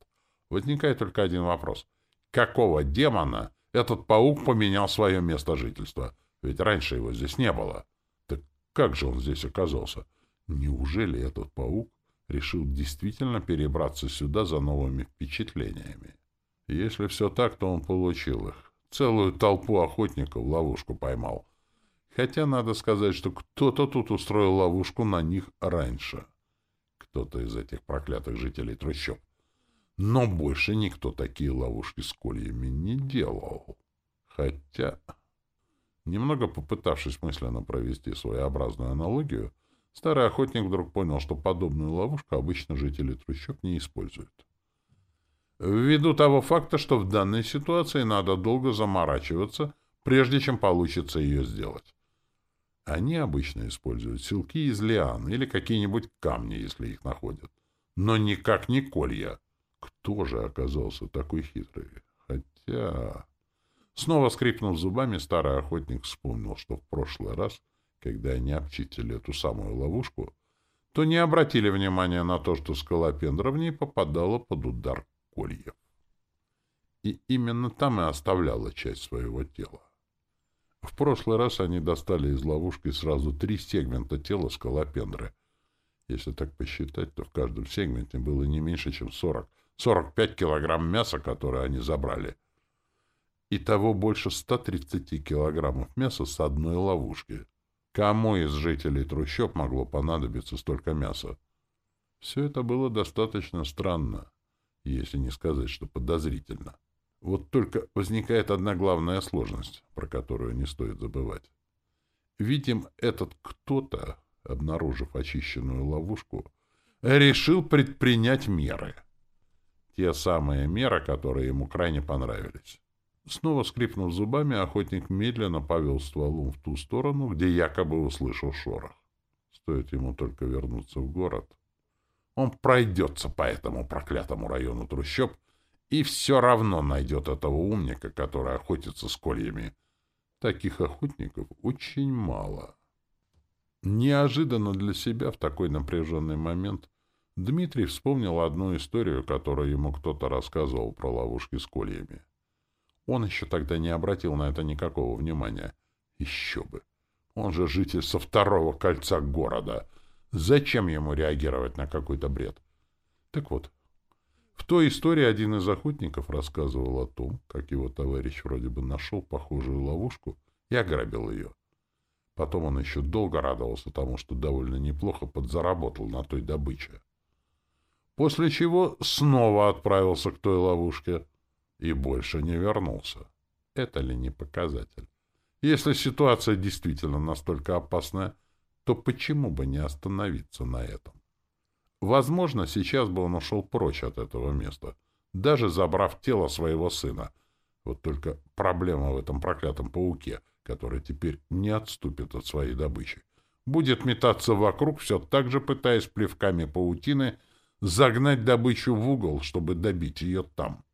Возникает только один вопрос. Какого демона этот паук поменял свое место жительства? Ведь раньше его здесь не было. Так как же он здесь оказался? Неужели этот паук решил действительно перебраться сюда за новыми впечатлениями? Если все так, то он получил их. Целую толпу охотников ловушку поймал. Хотя надо сказать, что кто-то тут устроил ловушку на них раньше. Кто-то из этих проклятых жителей трущоб. Но больше никто такие ловушки с кольями не делал. Хотя, немного попытавшись мысленно провести своеобразную аналогию, старый охотник вдруг понял, что подобную ловушку обычно жители трущоб не используют. Ввиду того факта, что в данной ситуации надо долго заморачиваться, прежде чем получится ее сделать. Они обычно используют силки из лиан или какие-нибудь камни, если их находят. Но никак не колья. Кто же оказался такой хитрый? Хотя... Снова скрипнув зубами, старый охотник вспомнил, что в прошлый раз, когда они обчистили эту самую ловушку, то не обратили внимания на то, что скалопендра в ней попадала под удар кольев. И именно там и оставляла часть своего тела. В прошлый раз они достали из ловушки сразу три сегмента тела скалопендры. Если так посчитать, то в каждом сегменте было не меньше, чем 40, 45 килограмм мяса, которое они забрали. Итого больше 130 килограммов мяса с одной ловушки. Кому из жителей трущоб могло понадобиться столько мяса? Все это было достаточно странно, если не сказать, что подозрительно. Вот только возникает одна главная сложность, про которую не стоит забывать. Видим, этот кто-то, обнаружив очищенную ловушку, решил предпринять меры. Те самые меры, которые ему крайне понравились. Снова скрипнув зубами, охотник медленно повел стволом в ту сторону, где якобы услышал шорох. Стоит ему только вернуться в город. Он пройдется по этому проклятому району трущоб и все равно найдет этого умника, который охотится с кольями. Таких охотников очень мало. Неожиданно для себя в такой напряженный момент Дмитрий вспомнил одну историю, которую ему кто-то рассказывал про ловушки с кольями. Он еще тогда не обратил на это никакого внимания. Еще бы! Он же житель со второго кольца города. Зачем ему реагировать на какой-то бред? Так вот, в той истории один из охотников рассказывал о том, как его товарищ вроде бы нашел похожую ловушку и ограбил ее. Потом он еще долго радовался тому, что довольно неплохо подзаработал на той добыче. После чего снова отправился к той ловушке и больше не вернулся. Это ли не показатель? Если ситуация действительно настолько опасная, то почему бы не остановиться на этом? Возможно, сейчас бы он ушел прочь от этого места, даже забрав тело своего сына. Вот только проблема в этом проклятом пауке, который теперь не отступит от своей добычи. Будет метаться вокруг, все так же пытаясь плевками паутины загнать добычу в угол, чтобы добить ее там.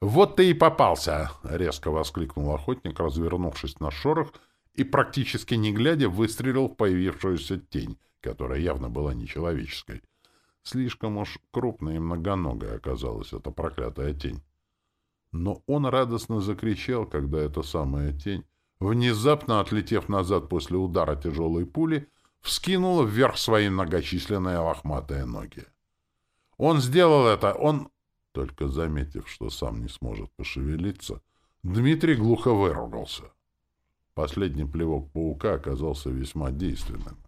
«Вот ты и попался!» — резко воскликнул охотник, развернувшись на шорох и, практически не глядя, выстрелил в появившуюся тень, которая явно была нечеловеческой. Слишком уж крупная и многоногая оказалась эта проклятая тень. Но он радостно закричал, когда эта самая тень, внезапно отлетев назад после удара тяжелой пули, вскинула вверх свои многочисленные лохматые ноги. Он сделал это, он... Только заметив, что сам не сможет пошевелиться, Дмитрий глухо выругался. Последний плевок паука оказался весьма действенным.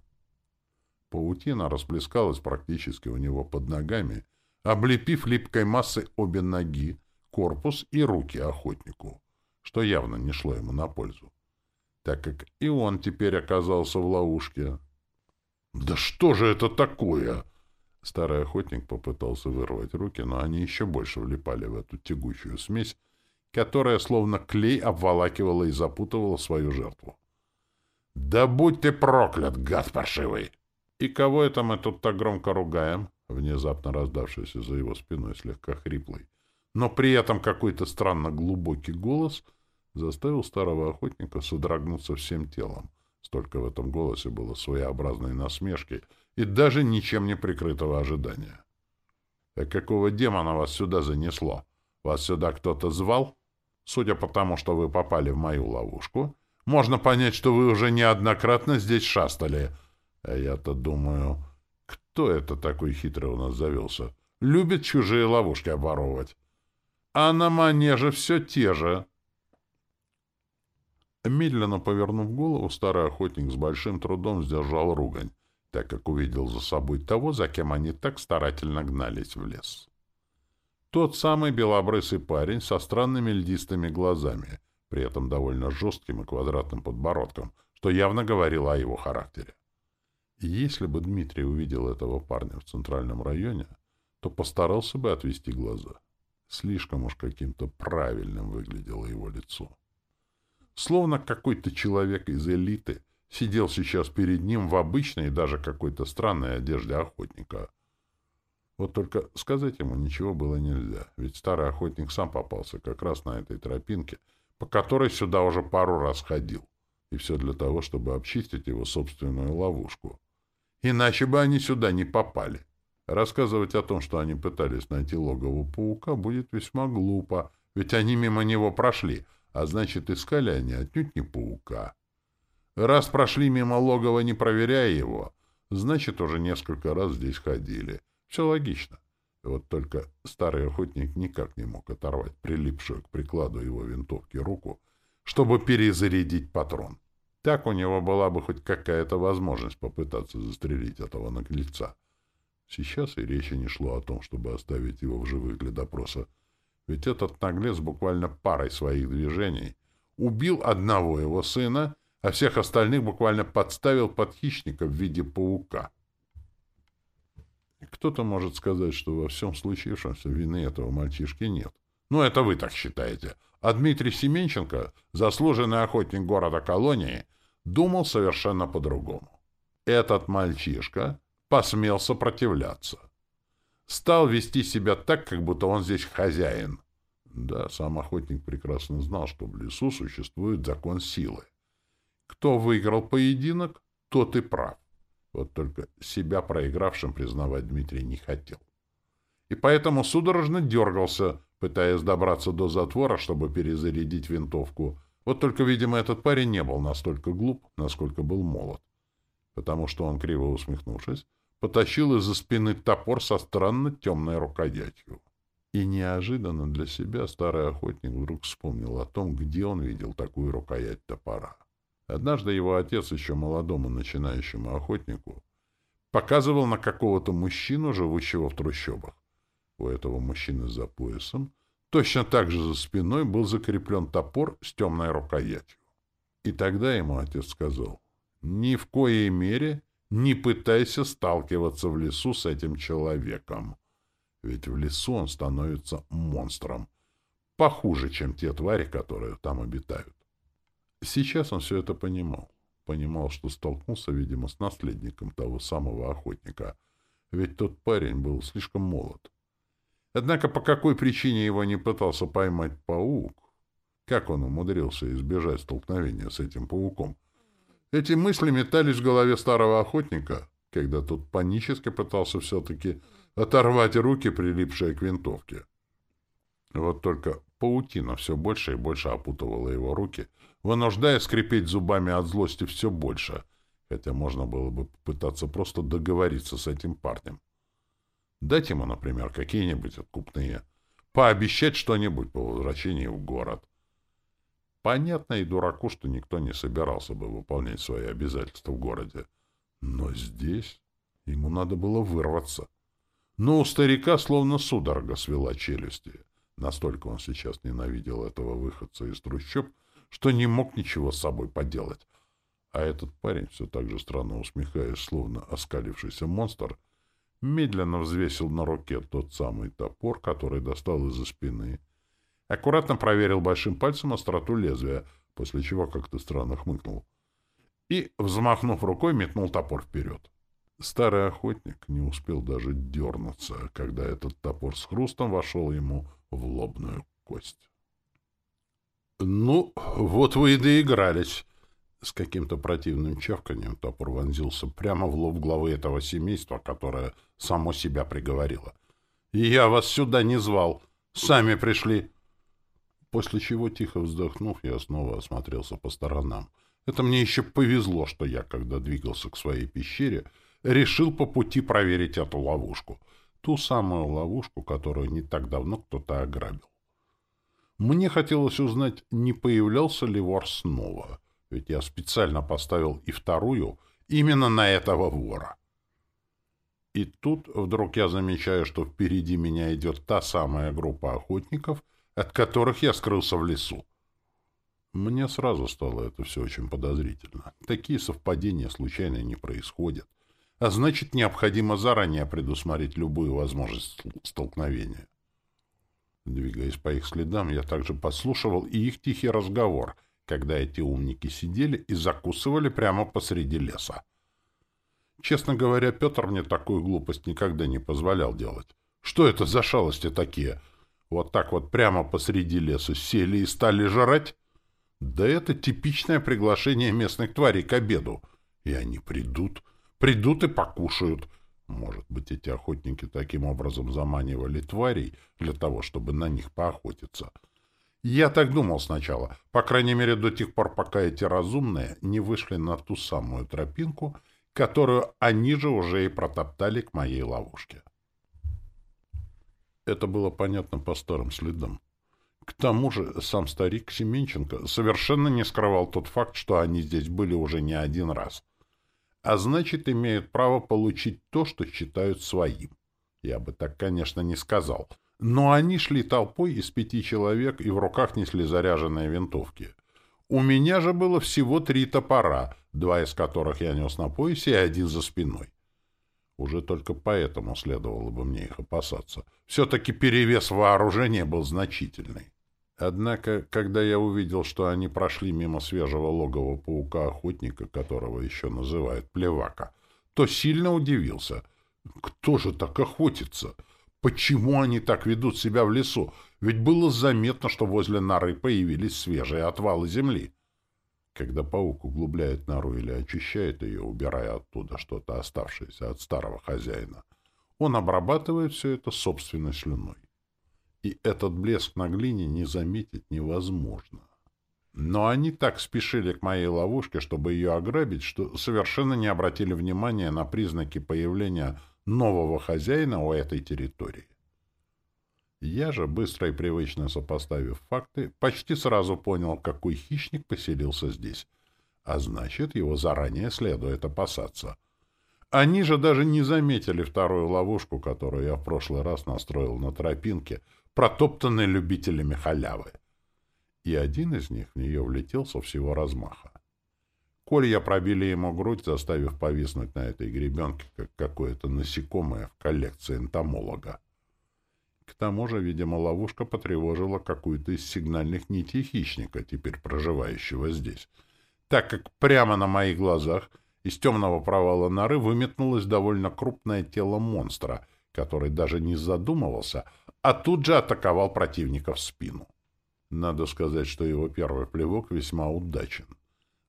Паутина расплескалась практически у него под ногами, облепив липкой массой обе ноги, корпус и руки охотнику, что явно не шло ему на пользу, так как и он теперь оказался в ловушке. «Да что же это такое?» Старый охотник попытался вырвать руки, но они еще больше влипали в эту тягучую смесь, которая словно клей обволакивала и запутывала свою жертву. «Да будь ты проклят, гад паршивый!» «И кого это мы тут так громко ругаем?» Внезапно раздавшийся за его спиной слегка хриплый, но при этом какой-то странно глубокий голос заставил старого охотника содрогнуться всем телом. Столько в этом голосе было своеобразной насмешки — и даже ничем не прикрытого ожидания. «Так какого демона вас сюда занесло? Вас сюда кто-то звал? Судя по тому, что вы попали в мою ловушку, можно понять, что вы уже неоднократно здесь шастали. А я-то думаю, кто это такой хитрый у нас завелся? Любит чужие ловушки обворовывать. А на манеже все те же». Медленно повернув голову, старый охотник с большим трудом сдержал ругань так как увидел за собой того, за кем они так старательно гнались в лес. Тот самый белобрысый парень со странными льдистыми глазами, при этом довольно жестким и квадратным подбородком, что явно говорило о его характере. Если бы Дмитрий увидел этого парня в центральном районе, то постарался бы отвести глаза. Слишком уж каким-то правильным выглядело его лицо. Словно какой-то человек из элиты — сидел сейчас перед ним в обычной, даже какой-то странной одежде охотника. Вот только сказать ему ничего было нельзя, ведь старый охотник сам попался как раз на этой тропинке, по которой сюда уже пару раз ходил, и все для того, чтобы обчистить его собственную ловушку. Иначе бы они сюда не попали. Рассказывать о том, что они пытались найти логово паука, будет весьма глупо, ведь они мимо него прошли, а значит, искали они отнюдь не паука. Раз прошли мимо логова, не проверяя его, значит, уже несколько раз здесь ходили. Все логично. Вот только старый охотник никак не мог оторвать прилипшую к прикладу его винтовки руку, чтобы перезарядить патрон. Так у него была бы хоть какая-то возможность попытаться застрелить этого наглеца. Сейчас и речи не шло о том, чтобы оставить его в живых для допроса. Ведь этот наглец буквально парой своих движений убил одного его сына а всех остальных буквально подставил под хищника в виде паука. Кто-то может сказать, что во всем случившемся вины этого мальчишки нет. Ну, это вы так считаете. А Дмитрий Семенченко, заслуженный охотник города Колонии, думал совершенно по-другому. Этот мальчишка посмел сопротивляться. Стал вести себя так, как будто он здесь хозяин. Да, сам охотник прекрасно знал, что в лесу существует закон силы. Кто выиграл поединок, тот и прав. Вот только себя проигравшим признавать Дмитрий не хотел. И поэтому судорожно дергался, пытаясь добраться до затвора, чтобы перезарядить винтовку. Вот только, видимо, этот парень не был настолько глуп, насколько был молод. Потому что он, криво усмехнувшись, потащил из-за спины топор со странно темной рукоятью. И неожиданно для себя старый охотник вдруг вспомнил о том, где он видел такую рукоять топора. Однажды его отец, еще молодому начинающему охотнику, показывал на какого-то мужчину, живущего в трущобах. У этого мужчины за поясом, точно так же за спиной, был закреплен топор с темной рукоятью. И тогда ему отец сказал, «Ни в коей мере не пытайся сталкиваться в лесу с этим человеком. Ведь в лесу он становится монстром. Похуже, чем те твари, которые там обитают. Сейчас он все это понимал. Понимал, что столкнулся, видимо, с наследником того самого охотника. Ведь тот парень был слишком молод. Однако по какой причине его не пытался поймать паук? Как он умудрился избежать столкновения с этим пауком? Эти мысли метались в голове старого охотника, когда тот панически пытался все-таки оторвать руки, прилипшие к винтовке. Вот только паутина все больше и больше опутывала его руки, вынуждая скрипеть зубами от злости все больше, хотя можно было бы попытаться просто договориться с этим парнем. Дать ему, например, какие-нибудь откупные, пообещать что-нибудь по возвращении в город. Понятно и дураку, что никто не собирался бы выполнять свои обязательства в городе. Но здесь ему надо было вырваться. Но у старика словно судорога свела челюсти. Настолько он сейчас ненавидел этого выходца из трущоб, что не мог ничего с собой поделать. А этот парень, все так же странно усмехаясь, словно оскалившийся монстр, медленно взвесил на руке тот самый топор, который достал из-за спины, аккуратно проверил большим пальцем остроту лезвия, после чего как-то странно хмыкнул, и, взмахнув рукой, метнул топор вперед. Старый охотник не успел даже дернуться, когда этот топор с хрустом вошел ему в лобную кость. «Ну, вот вы и доигрались!» С каким-то противным чавканием топор вонзился прямо в лоб главы этого семейства, которое само себя приговорило. «И я вас сюда не звал! Сами пришли!» После чего, тихо вздохнув, я снова осмотрелся по сторонам. Это мне еще повезло, что я, когда двигался к своей пещере, решил по пути проверить эту ловушку. Ту самую ловушку, которую не так давно кто-то ограбил. Мне хотелось узнать, не появлялся ли вор снова, ведь я специально поставил и вторую именно на этого вора. И тут вдруг я замечаю, что впереди меня идет та самая группа охотников, от которых я скрылся в лесу. Мне сразу стало это все очень подозрительно. Такие совпадения случайно не происходят а значит, необходимо заранее предусмотреть любую возможность столкновения. Двигаясь по их следам, я также подслушивал и их тихий разговор, когда эти умники сидели и закусывали прямо посреди леса. Честно говоря, Петр мне такую глупость никогда не позволял делать. Что это за шалости такие? Вот так вот прямо посреди леса сели и стали жрать? Да это типичное приглашение местных тварей к обеду. И они придут, Придут и покушают. Может быть, эти охотники таким образом заманивали тварей для того, чтобы на них поохотиться. Я так думал сначала, по крайней мере до тех пор, пока эти разумные не вышли на ту самую тропинку, которую они же уже и протоптали к моей ловушке. Это было понятно по старым следам. К тому же сам старик Семенченко совершенно не скрывал тот факт, что они здесь были уже не один раз — а значит, имеют право получить то, что считают своим. Я бы так, конечно, не сказал. Но они шли толпой из пяти человек и в руках несли заряженные винтовки. У меня же было всего три топора, два из которых я нес на поясе и один за спиной. Уже только поэтому следовало бы мне их опасаться. Все-таки перевес вооружения был значительный. Однако, когда я увидел, что они прошли мимо свежего логова паука-охотника, которого еще называют Плевака, то сильно удивился. Кто же так охотится? Почему они так ведут себя в лесу? Ведь было заметно, что возле норы появились свежие отвалы земли. Когда паук углубляет нору или очищает ее, убирая оттуда что-то оставшееся от старого хозяина, он обрабатывает все это собственной слюной и этот блеск на глине не заметить невозможно. Но они так спешили к моей ловушке, чтобы ее ограбить, что совершенно не обратили внимания на признаки появления нового хозяина у этой территории. Я же, быстро и привычно сопоставив факты, почти сразу понял, какой хищник поселился здесь. А значит, его заранее следует опасаться. Они же даже не заметили вторую ловушку, которую я в прошлый раз настроил на тропинке, протоптанной любителями халявы. И один из них в нее влетел со всего размаха. Колья пробили ему грудь, заставив повиснуть на этой гребенке, как какое-то насекомое в коллекции энтомолога. К тому же, видимо, ловушка потревожила какую-то из сигнальных нитей хищника, теперь проживающего здесь, так как прямо на моих глазах из темного провала норы выметнулось довольно крупное тело монстра, который даже не задумывался, а тут же атаковал противника в спину. Надо сказать, что его первый плевок весьма удачен.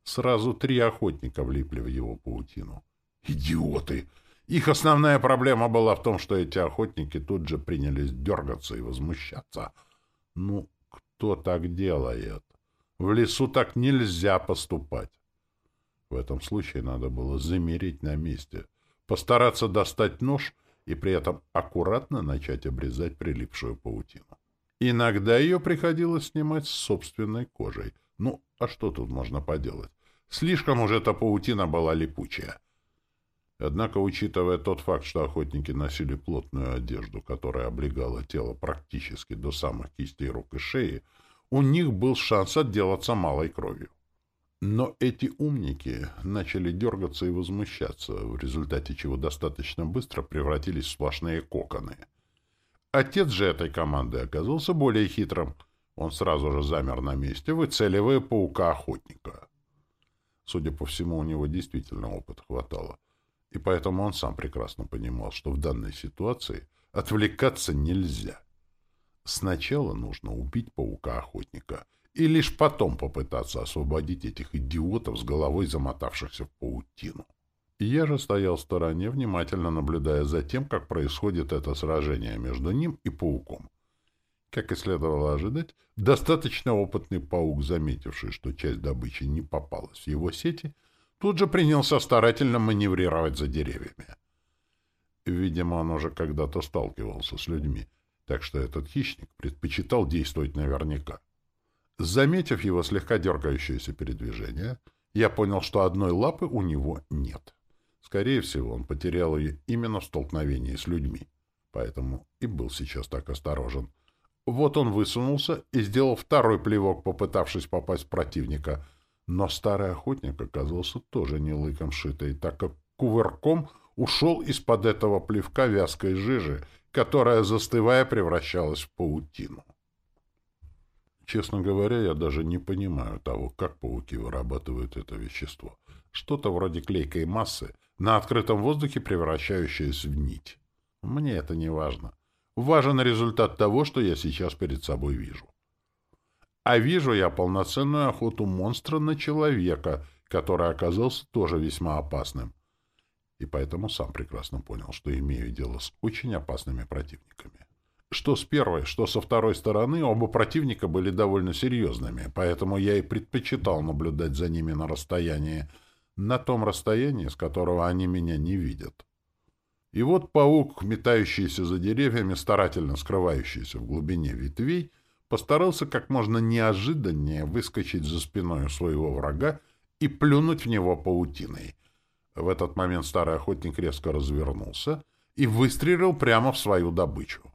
Сразу три охотника влипли в его паутину. Идиоты! Их основная проблема была в том, что эти охотники тут же принялись дергаться и возмущаться. Ну, кто так делает? В лесу так нельзя поступать. В этом случае надо было замереть на месте, постараться достать нож и при этом аккуратно начать обрезать прилипшую паутину. Иногда ее приходилось снимать с собственной кожей. Ну, а что тут можно поделать? Слишком уже эта паутина была липучая. Однако, учитывая тот факт, что охотники носили плотную одежду, которая облегала тело практически до самых кистей рук и шеи, у них был шанс отделаться малой кровью. Но эти умники начали дергаться и возмущаться, в результате чего достаточно быстро превратились в сплошные коконы — Отец же этой команды оказался более хитрым. Он сразу же замер на месте, выцеливая паука-охотника. Судя по всему, у него действительно опыта хватало. И поэтому он сам прекрасно понимал, что в данной ситуации отвлекаться нельзя. Сначала нужно убить паука-охотника и лишь потом попытаться освободить этих идиотов с головой замотавшихся в паутину. Я же стоял в стороне, внимательно наблюдая за тем, как происходит это сражение между ним и пауком. Как и следовало ожидать, достаточно опытный паук, заметивший, что часть добычи не попалась в его сети, тут же принялся старательно маневрировать за деревьями. Видимо, он уже когда-то сталкивался с людьми, так что этот хищник предпочитал действовать наверняка. Заметив его слегка дергающееся передвижение, я понял, что одной лапы у него нет. Скорее всего, он потерял ее именно в столкновении с людьми. Поэтому и был сейчас так осторожен. Вот он высунулся и сделал второй плевок, попытавшись попасть в противника. Но старый охотник оказался тоже не лыком шитый, так как кувырком ушел из-под этого плевка вязкой жижи, которая, застывая, превращалась в паутину. Честно говоря, я даже не понимаю того, как пауки вырабатывают это вещество. Что-то вроде клейкой массы, на открытом воздухе превращающаяся в нить. Мне это не важно. Важен результат того, что я сейчас перед собой вижу. А вижу я полноценную охоту монстра на человека, который оказался тоже весьма опасным. И поэтому сам прекрасно понял, что имею дело с очень опасными противниками. Что с первой, что со второй стороны, оба противника были довольно серьезными, поэтому я и предпочитал наблюдать за ними на расстоянии, на том расстоянии, с которого они меня не видят. И вот паук, метающийся за деревьями, старательно скрывающийся в глубине ветвей, постарался как можно неожиданнее выскочить за спиной своего врага и плюнуть в него паутиной. В этот момент старый охотник резко развернулся и выстрелил прямо в свою добычу.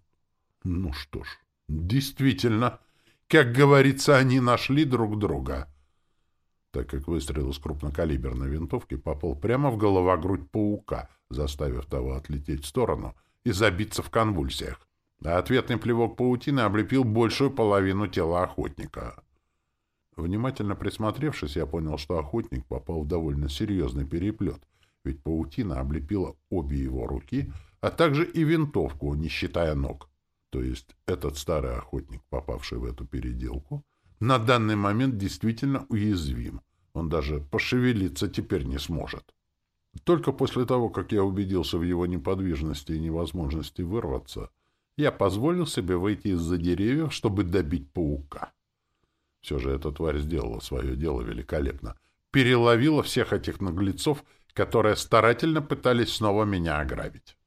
Ну что ж, действительно, как говорится, они нашли друг друга — так как выстрел из крупнокалиберной винтовки попал прямо в головогрудь паука, заставив того отлететь в сторону и забиться в конвульсиях. А ответный плевок паутины облепил большую половину тела охотника. Внимательно присмотревшись, я понял, что охотник попал в довольно серьезный переплет, ведь паутина облепила обе его руки, а также и винтовку, не считая ног. То есть этот старый охотник, попавший в эту переделку, на данный момент действительно уязвим. Он даже пошевелиться теперь не сможет. Только после того, как я убедился в его неподвижности и невозможности вырваться, я позволил себе выйти из-за деревьев, чтобы добить паука. Все же эта тварь сделала свое дело великолепно. Переловила всех этих наглецов, которые старательно пытались снова меня ограбить.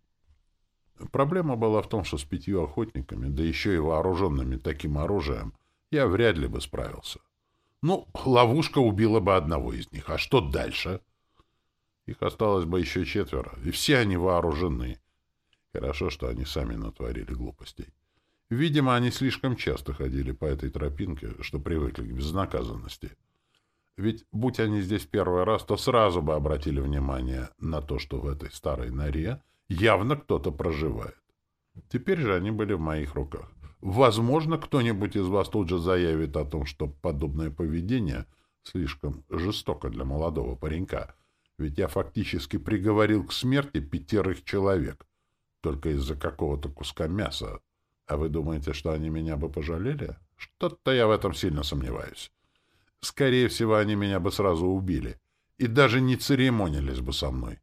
Проблема была в том, что с пятью охотниками, да еще и вооруженными таким оружием, я вряд ли бы справился. Ну, ловушка убила бы одного из них. А что дальше? Их осталось бы еще четверо, и все они вооружены. Хорошо, что они сами натворили глупостей. Видимо, они слишком часто ходили по этой тропинке, что привыкли к безнаказанности. Ведь, будь они здесь первый раз, то сразу бы обратили внимание на то, что в этой старой норе явно кто-то проживает. Теперь же они были в моих руках. Возможно, кто-нибудь из вас тут же заявит о том, что подобное поведение слишком жестоко для молодого паренька, ведь я фактически приговорил к смерти пятерых человек только из-за какого-то куска мяса. А вы думаете, что они меня бы пожалели? Что-то я в этом сильно сомневаюсь. Скорее всего, они меня бы сразу убили и даже не церемонились бы со мной.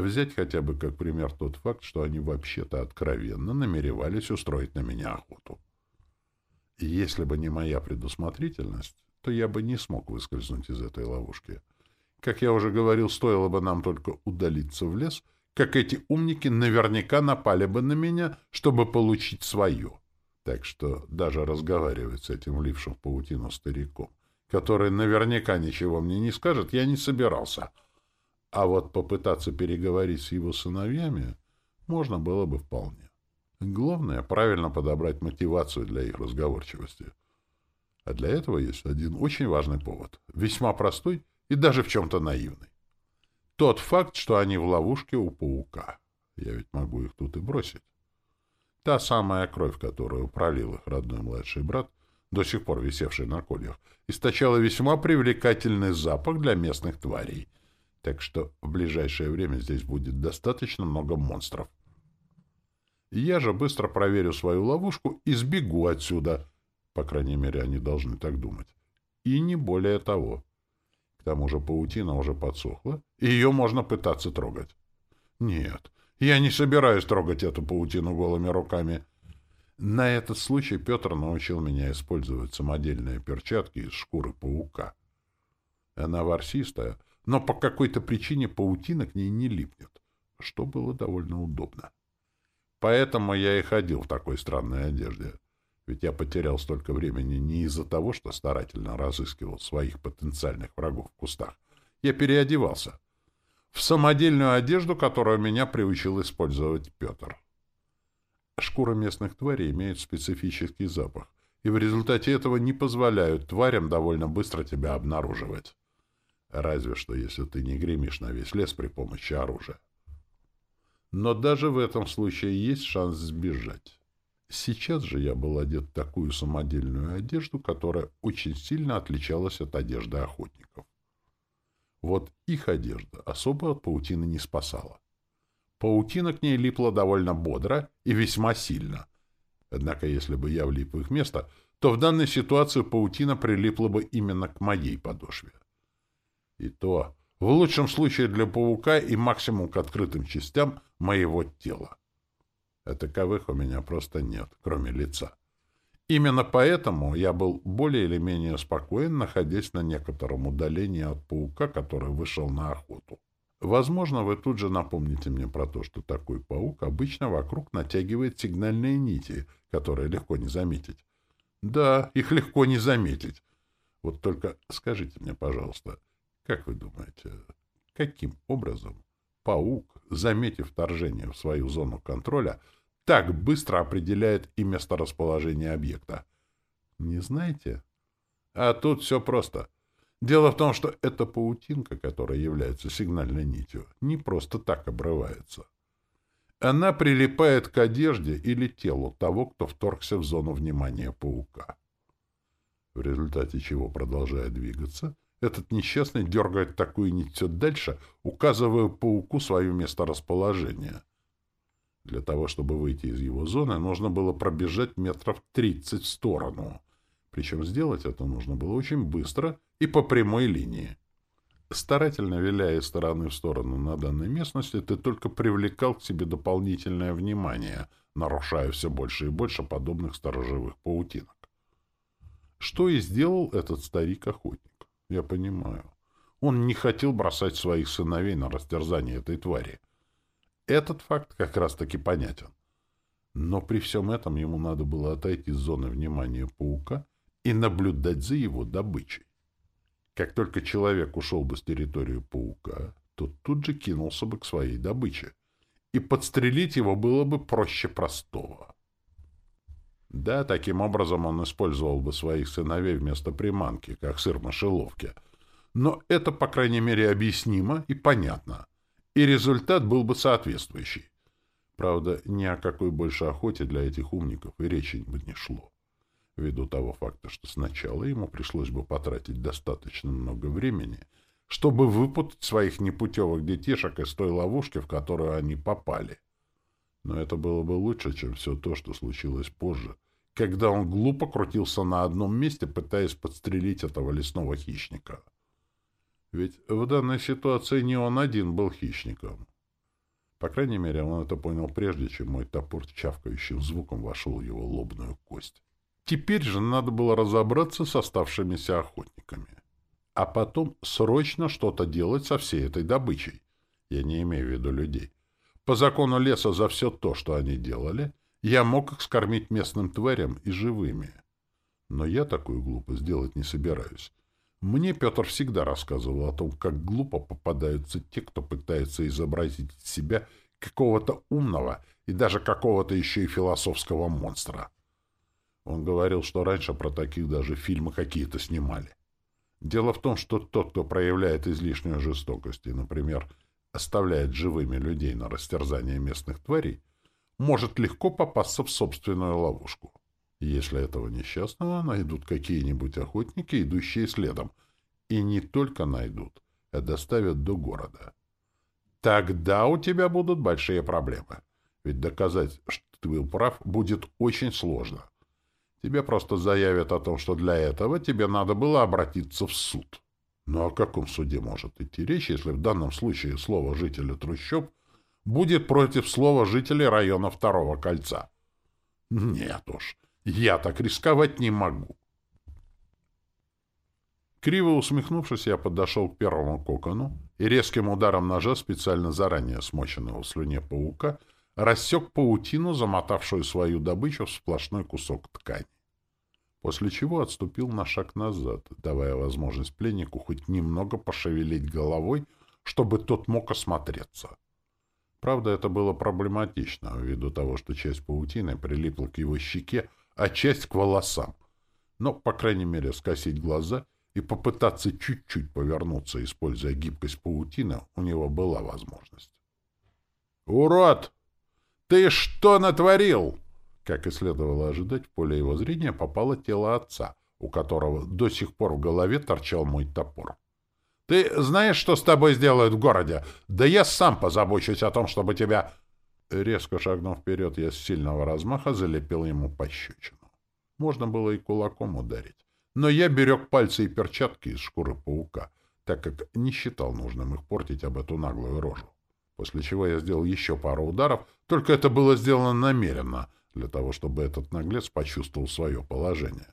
Взять хотя бы как пример тот факт, что они вообще-то откровенно намеревались устроить на меня охоту. Если бы не моя предусмотрительность, то я бы не смог выскользнуть из этой ловушки. Как я уже говорил, стоило бы нам только удалиться в лес, как эти умники наверняка напали бы на меня, чтобы получить свое. Так что даже разговаривать с этим влившим в паутину стариком, который наверняка ничего мне не скажет, я не собирался — а вот попытаться переговорить с его сыновьями можно было бы вполне. Главное — правильно подобрать мотивацию для их разговорчивости. А для этого есть один очень важный повод, весьма простой и даже в чем-то наивный. Тот факт, что они в ловушке у паука. Я ведь могу их тут и бросить. Та самая кровь, которую пролил их родной младший брат, до сих пор висевший на кольях, источала весьма привлекательный запах для местных тварей — так что в ближайшее время здесь будет достаточно много монстров. Я же быстро проверю свою ловушку и сбегу отсюда. По крайней мере, они должны так думать. И не более того. К тому же паутина уже подсохла, и ее можно пытаться трогать. Нет, я не собираюсь трогать эту паутину голыми руками. На этот случай Петр научил меня использовать самодельные перчатки из шкуры паука. Она ворсистая, но по какой-то причине паутина к ней не липнет, что было довольно удобно. Поэтому я и ходил в такой странной одежде. Ведь я потерял столько времени не из-за того, что старательно разыскивал своих потенциальных врагов в кустах. Я переодевался в самодельную одежду, которую меня приучил использовать Петр. Шкура местных тварей имеет специфический запах, и в результате этого не позволяют тварям довольно быстро тебя обнаруживать. Разве что, если ты не гремишь на весь лес при помощи оружия. Но даже в этом случае есть шанс сбежать. Сейчас же я был одет в такую самодельную одежду, которая очень сильно отличалась от одежды охотников. Вот их одежда особо от паутины не спасала. Паутина к ней липла довольно бодро и весьма сильно. Однако, если бы я влип в их место, то в данной ситуации паутина прилипла бы именно к моей подошве. И то в лучшем случае для паука и максимум к открытым частям моего тела. А таковых у меня просто нет, кроме лица. Именно поэтому я был более или менее спокоен, находясь на некотором удалении от паука, который вышел на охоту. Возможно, вы тут же напомните мне про то, что такой паук обычно вокруг натягивает сигнальные нити, которые легко не заметить. Да, их легко не заметить. Вот только скажите мне, пожалуйста, — как вы думаете, каким образом паук, заметив вторжение в свою зону контроля, так быстро определяет и месторасположение объекта? Не знаете? А тут все просто. Дело в том, что эта паутинка, которая является сигнальной нитью, не просто так обрывается. Она прилипает к одежде или телу того, кто вторгся в зону внимания паука. В результате чего продолжает двигаться этот несчастный дергает такую нить все дальше, указывая пауку свое месторасположение. Для того, чтобы выйти из его зоны, нужно было пробежать метров тридцать в сторону. Причем сделать это нужно было очень быстро и по прямой линии. Старательно виляя из стороны в сторону на данной местности, ты только привлекал к себе дополнительное внимание, нарушая все больше и больше подобных сторожевых паутинок. Что и сделал этот старик-охотник. Я понимаю. Он не хотел бросать своих сыновей на растерзание этой твари. Этот факт как раз-таки понятен. Но при всем этом ему надо было отойти с зоны внимания паука и наблюдать за его добычей. Как только человек ушел бы с территории паука, то тут же кинулся бы к своей добыче, и подстрелить его было бы проще простого. Да, таким образом он использовал бы своих сыновей вместо приманки, как сыр в мышеловке. Но это, по крайней мере, объяснимо и понятно. И результат был бы соответствующий. Правда, ни о какой больше охоте для этих умников и речи бы не шло. Ввиду того факта, что сначала ему пришлось бы потратить достаточно много времени, чтобы выпутать своих непутевых детишек из той ловушки, в которую они попали. Но это было бы лучше, чем все то, что случилось позже, когда он глупо крутился на одном месте, пытаясь подстрелить этого лесного хищника. Ведь в данной ситуации не он один был хищником. По крайней мере, он это понял прежде, чем мой топор чавкающим звуком вошел в его лобную кость. Теперь же надо было разобраться с оставшимися охотниками. А потом срочно что-то делать со всей этой добычей. Я не имею в виду людей. По закону леса за все то, что они делали, я мог их скормить местным тварям и живыми. Но я такую глупость делать не собираюсь. Мне Петр всегда рассказывал о том, как глупо попадаются те, кто пытается изобразить из себя какого-то умного и даже какого-то еще и философского монстра. Он говорил, что раньше про таких даже фильмы какие-то снимали. Дело в том, что тот, кто проявляет излишнюю жестокость и, например, оставляет живыми людей на растерзание местных тварей, может легко попасться в собственную ловушку. Если этого несчастного найдут какие-нибудь охотники, идущие следом, и не только найдут, а доставят до города. Тогда у тебя будут большие проблемы. Ведь доказать, что ты был прав, будет очень сложно. Тебе просто заявят о том, что для этого тебе надо было обратиться в суд. Ну о каком суде может идти речь, если в данном случае слово жителя трущоб будет против слова жителей района Второго кольца? Нет уж, я так рисковать не могу. Криво усмехнувшись, я подошел к первому кокону и резким ударом ножа, специально заранее смоченного в слюне паука, рассек паутину, замотавшую свою добычу в сплошной кусок ткани. После чего отступил на шаг назад, давая возможность пленнику хоть немного пошевелить головой, чтобы тот мог осмотреться. Правда, это было проблематично, ввиду того, что часть паутины прилипла к его щеке, а часть к волосам. Но, по крайней мере, скосить глаза и попытаться чуть-чуть повернуться, используя гибкость паутины, у него была возможность. «Урод! Ты что натворил?» Как и следовало ожидать, в поле его зрения попало тело отца, у которого до сих пор в голове торчал мой топор. «Ты знаешь, что с тобой сделают в городе? Да я сам позабочусь о том, чтобы тебя...» Резко шагнув вперед, я с сильного размаха залепил ему пощечину. Можно было и кулаком ударить. Но я берег пальцы и перчатки из шкуры паука, так как не считал нужным их портить об эту наглую рожу. После чего я сделал еще пару ударов, только это было сделано намеренно — для того, чтобы этот наглец почувствовал свое положение.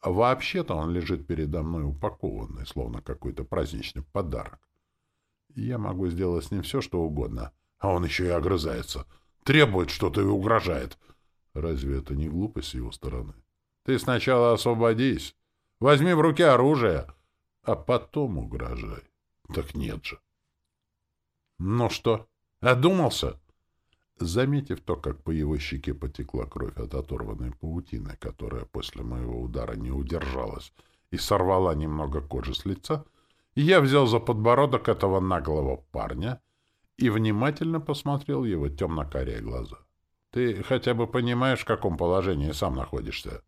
А вообще-то он лежит передо мной упакованный, словно какой-то праздничный подарок. Я могу сделать с ним все, что угодно, а он еще и огрызается, требует что-то и угрожает. Разве это не глупость с его стороны? Ты сначала освободись, возьми в руки оружие, а потом угрожай. Так нет же. Ну что, одумался? Заметив то, как по его щеке потекла кровь от оторванной паутины, которая после моего удара не удержалась и сорвала немного кожи с лица, я взял за подбородок этого наглого парня и внимательно посмотрел его темно-карие глаза. «Ты хотя бы понимаешь, в каком положении сам находишься?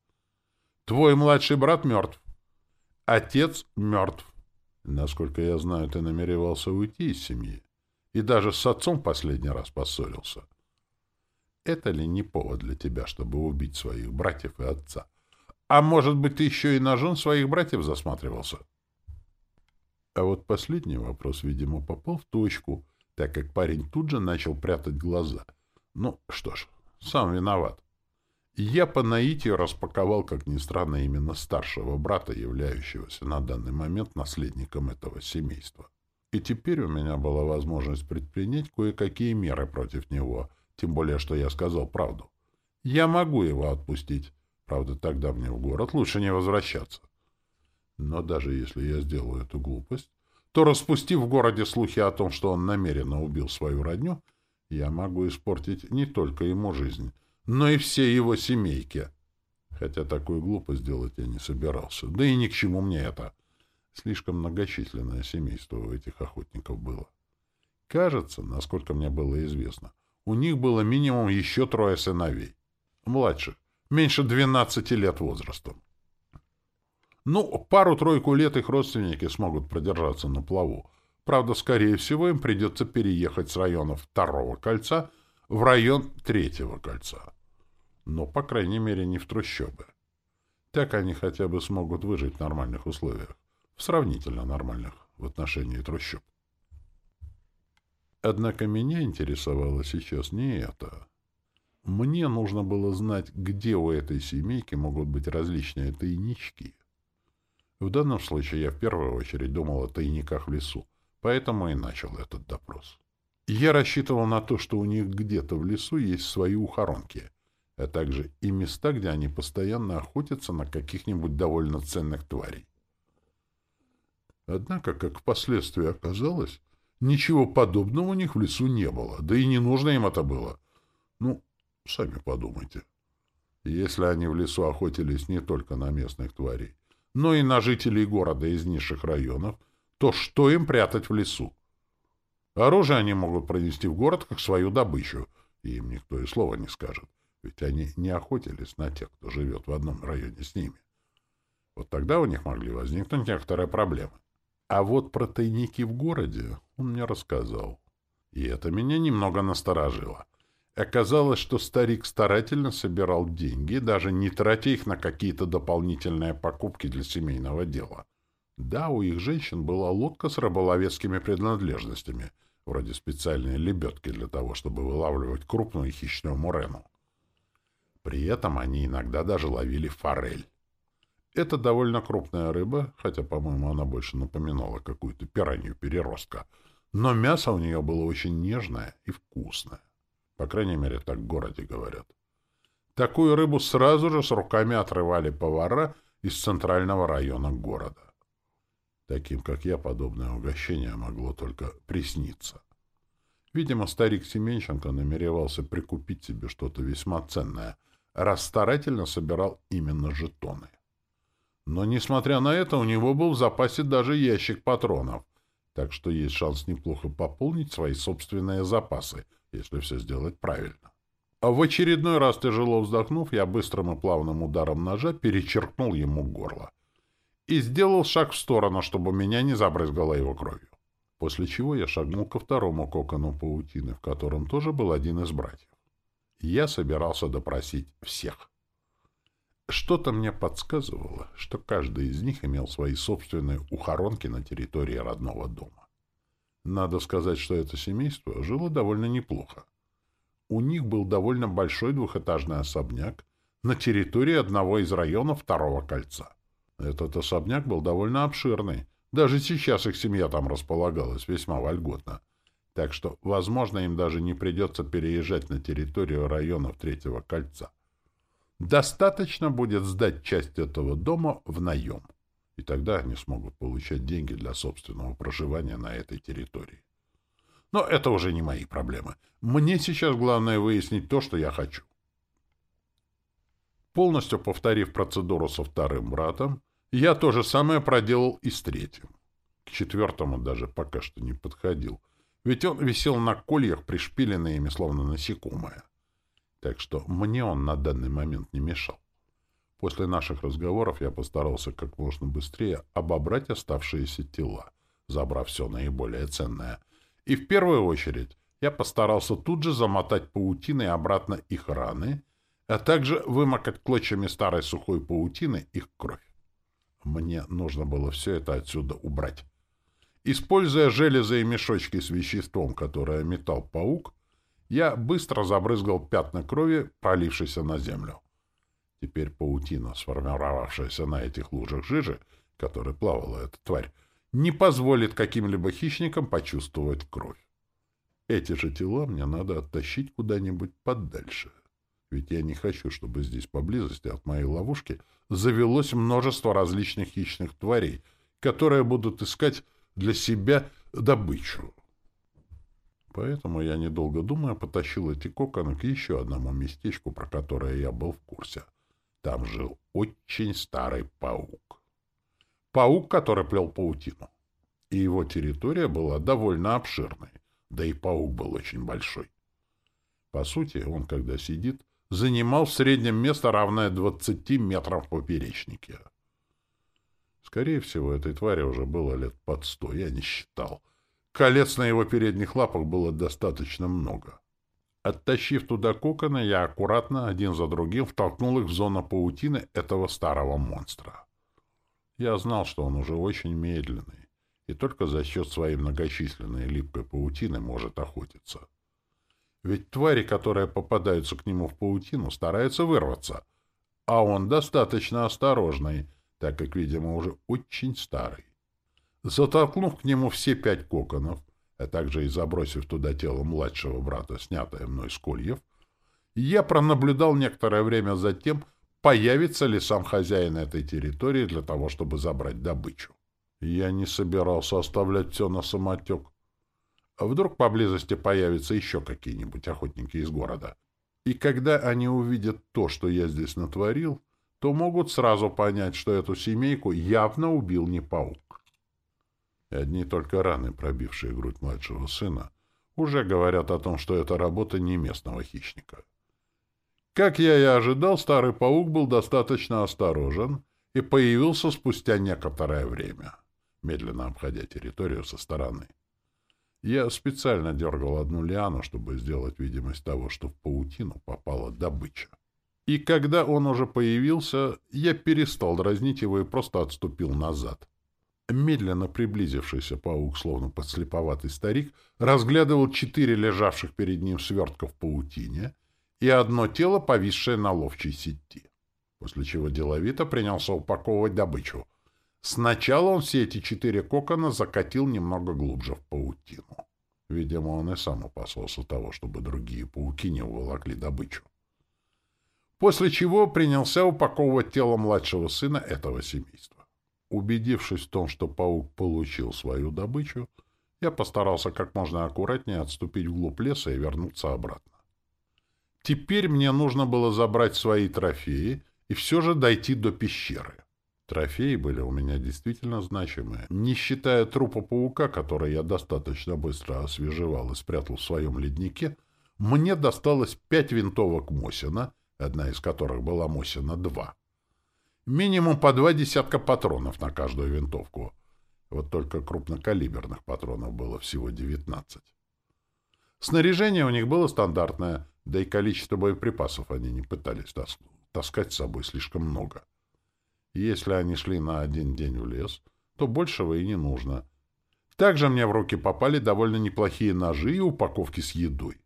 Твой младший брат мертв. Отец мертв. Насколько я знаю, ты намеревался уйти из семьи и даже с отцом последний раз поссорился. Это ли не повод для тебя, чтобы убить своих братьев и отца? А может быть, ты еще и на жен своих братьев засматривался? А вот последний вопрос, видимо, попал в точку, так как парень тут же начал прятать глаза. Ну, что ж, сам виноват. Я по наитию распаковал, как ни странно, именно старшего брата, являющегося на данный момент наследником этого семейства. И теперь у меня была возможность предпринять кое-какие меры против него — тем более, что я сказал правду. Я могу его отпустить. Правда, тогда мне в город лучше не возвращаться. Но даже если я сделаю эту глупость, то, распустив в городе слухи о том, что он намеренно убил свою родню, я могу испортить не только ему жизнь, но и все его семейки. Хотя такую глупость делать я не собирался. Да и ни к чему мне это. Слишком многочисленное семейство у этих охотников было. Кажется, насколько мне было известно, у них было минимум еще трое сыновей. Младших, меньше 12 лет возрастом. Ну, пару-тройку лет их родственники смогут продержаться на плаву. Правда, скорее всего, им придется переехать с района второго кольца в район третьего кольца. Но, по крайней мере, не в трущобы. Так они хотя бы смогут выжить в нормальных условиях, в сравнительно нормальных в отношении трущоб. Однако меня интересовало сейчас не это. Мне нужно было знать, где у этой семейки могут быть различные тайнички. В данном случае я в первую очередь думал о тайниках в лесу, поэтому и начал этот допрос. Я рассчитывал на то, что у них где-то в лесу есть свои ухоронки, а также и места, где они постоянно охотятся на каких-нибудь довольно ценных тварей. Однако, как впоследствии оказалось, ничего подобного у них в лесу не было, да и не нужно им это было. Ну, сами подумайте. Если они в лесу охотились не только на местных тварей, но и на жителей города из низших районов, то что им прятать в лесу? Оружие они могут пронести в город как свою добычу, и им никто и слова не скажет, ведь они не охотились на тех, кто живет в одном районе с ними. Вот тогда у них могли возникнуть некоторые проблемы. А вот про тайники в городе он мне рассказал. И это меня немного насторожило. Оказалось, что старик старательно собирал деньги, даже не тратя их на какие-то дополнительные покупки для семейного дела. Да, у их женщин была лодка с рыболовецкими принадлежностями, вроде специальной лебедки для того, чтобы вылавливать крупную хищную мурену. При этом они иногда даже ловили форель. Это довольно крупная рыба, хотя, по-моему, она больше напоминала какую-то пиранью-переростка, но мясо у нее было очень нежное и вкусное. По крайней мере, так в городе говорят. Такую рыбу сразу же с руками отрывали повара из центрального района города. Таким, как я, подобное угощение могло только присниться. Видимо, старик Семенченко намеревался прикупить себе что-то весьма ценное, раз старательно собирал именно жетоны. Но, несмотря на это, у него был в запасе даже ящик патронов, так что есть шанс неплохо пополнить свои собственные запасы — если все сделать правильно. А в очередной раз тяжело вздохнув, я быстрым и плавным ударом ножа перечеркнул ему горло и сделал шаг в сторону, чтобы меня не забрызгало его кровью. После чего я шагнул ко второму кокону паутины, в котором тоже был один из братьев. Я собирался допросить всех. Что-то мне подсказывало, что каждый из них имел свои собственные ухоронки на территории родного дома. Надо сказать, что это семейство жило довольно неплохо. У них был довольно большой двухэтажный особняк на территории одного из районов второго кольца. Этот особняк был довольно обширный. Даже сейчас их семья там располагалась весьма вольготно. Так что, возможно, им даже не придется переезжать на территорию районов третьего кольца. Достаточно будет сдать часть этого дома в наем и тогда они смогут получать деньги для собственного проживания на этой территории. Но это уже не мои проблемы. Мне сейчас главное выяснить то, что я хочу. Полностью повторив процедуру со вторым братом, я то же самое проделал и с третьим. К четвертому даже пока что не подходил, ведь он висел на кольях, пришпиленный ими словно насекомое. Так что мне он на данный момент не мешал. После наших разговоров я постарался как можно быстрее обобрать оставшиеся тела, забрав все наиболее ценное. И в первую очередь я постарался тут же замотать паутиной обратно их раны, а также вымокать клочьями старой сухой паутины их кровь. Мне нужно было все это отсюда убрать. Используя железы и мешочки с веществом, которое метал паук, я быстро забрызгал пятна крови, пролившейся на землю. Теперь паутина, сформировавшаяся на этих лужах жижи, которой плавала эта тварь, не позволит каким-либо хищникам почувствовать кровь. Эти же тела мне надо оттащить куда-нибудь подальше. Ведь я не хочу, чтобы здесь поблизости от моей ловушки завелось множество различных хищных тварей, которые будут искать для себя добычу. Поэтому я, недолго думая, потащил эти коконы к еще одному местечку, про которое я был в курсе. Там жил очень старый паук. Паук, который плел паутину. И его территория была довольно обширной, да и паук был очень большой. По сути, он, когда сидит, занимал в среднем место, равное 20 метрам в поперечнике. Скорее всего, этой твари уже было лет под сто, я не считал. Колец на его передних лапах было достаточно много. Оттащив туда коконы, я аккуратно, один за другим, втолкнул их в зону паутины этого старого монстра. Я знал, что он уже очень медленный, и только за счет своей многочисленной липкой паутины может охотиться. Ведь твари, которые попадаются к нему в паутину, стараются вырваться, а он достаточно осторожный — так как, видимо, уже очень старый. Затолкнув к нему все пять коконов, а также и забросив туда тело младшего брата, снятое мной с кольев, я пронаблюдал некоторое время за тем, появится ли сам хозяин этой территории для того, чтобы забрать добычу. Я не собирался оставлять все на самотек. А вдруг поблизости появятся еще какие-нибудь охотники из города. И когда они увидят то, что я здесь натворил, то могут сразу понять, что эту семейку явно убил не паук. Одни только раны, пробившие грудь младшего сына, уже говорят о том, что это работа не местного хищника. Как я и ожидал, старый паук был достаточно осторожен и появился спустя некоторое время, медленно обходя территорию со стороны. Я специально дергал одну лиану, чтобы сделать видимость того, что в паутину попала добыча. И когда он уже появился, я перестал дразнить его и просто отступил назад. Медленно приблизившийся паук, словно подслеповатый старик, разглядывал четыре лежавших перед ним свертка в паутине и одно тело, повисшее на ловчей сети. После чего деловито принялся упаковывать добычу. Сначала он все эти четыре кокона закатил немного глубже в паутину. Видимо, он и сам опасался того, чтобы другие пауки не уволокли добычу после чего принялся упаковывать тело младшего сына этого семейства. Убедившись в том, что паук получил свою добычу, я постарался как можно аккуратнее отступить вглубь леса и вернуться обратно. Теперь мне нужно было забрать свои трофеи и все же дойти до пещеры. Трофеи были у меня действительно значимые, не считая трупа паука, который я достаточно быстро освежевал и спрятал в своем леднике, мне досталось пять винтовок Мосина — одна из которых была Мосина-2. Минимум по два десятка патронов на каждую винтовку. Вот только крупнокалиберных патронов было всего 19. Снаряжение у них было стандартное, да и количество боеприпасов они не пытались тас таскать с собой слишком много. Если они шли на один день в лес, то большего и не нужно. Также мне в руки попали довольно неплохие ножи и упаковки с едой.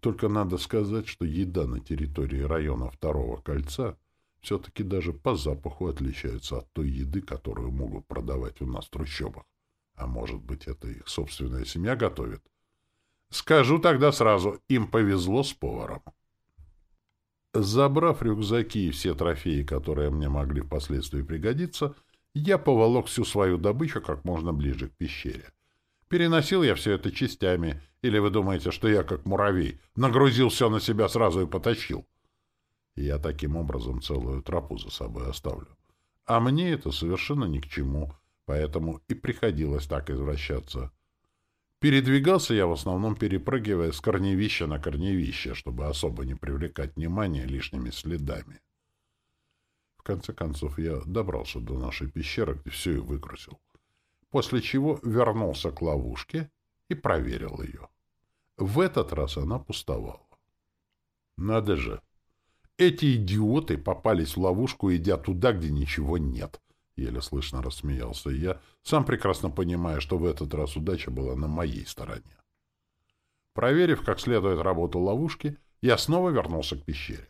Только надо сказать, что еда на территории района Второго кольца все-таки даже по запаху отличается от той еды, которую могут продавать у нас в трущобах. А может быть, это их собственная семья готовит? Скажу тогда сразу, им повезло с поваром. Забрав рюкзаки и все трофеи, которые мне могли впоследствии пригодиться, я поволок всю свою добычу как можно ближе к пещере. Переносил я все это частями. Или вы думаете, что я, как муравей, нагрузил все на себя сразу и потащил? Я таким образом целую тропу за собой оставлю. А мне это совершенно ни к чему, поэтому и приходилось так извращаться. Передвигался я в основном перепрыгивая с корневища на корневище, чтобы особо не привлекать внимание лишними следами. В конце концов, я добрался до нашей пещеры, где все и выгрузил после чего вернулся к ловушке и проверил ее. В этот раз она пустовала. Надо же! Эти идиоты попались в ловушку, идя туда, где ничего нет. Еле слышно рассмеялся я, сам прекрасно понимая, что в этот раз удача была на моей стороне. Проверив как следует работу ловушки, я снова вернулся к пещере.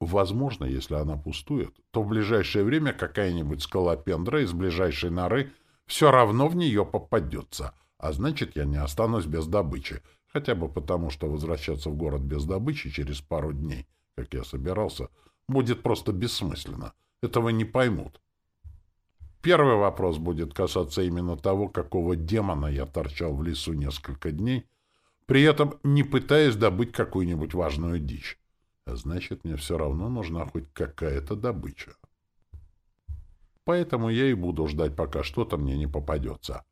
Возможно, если она пустует, то в ближайшее время какая-нибудь скалопендра из ближайшей норы все равно в нее попадется, а значит, я не останусь без добычи, хотя бы потому, что возвращаться в город без добычи через пару дней как я собирался, будет просто бессмысленно. Этого не поймут. Первый вопрос будет касаться именно того, какого демона я торчал в лесу несколько дней, при этом не пытаясь добыть какую-нибудь важную дичь. А значит, мне все равно нужна хоть какая-то добыча. Поэтому я и буду ждать, пока что-то мне не попадется.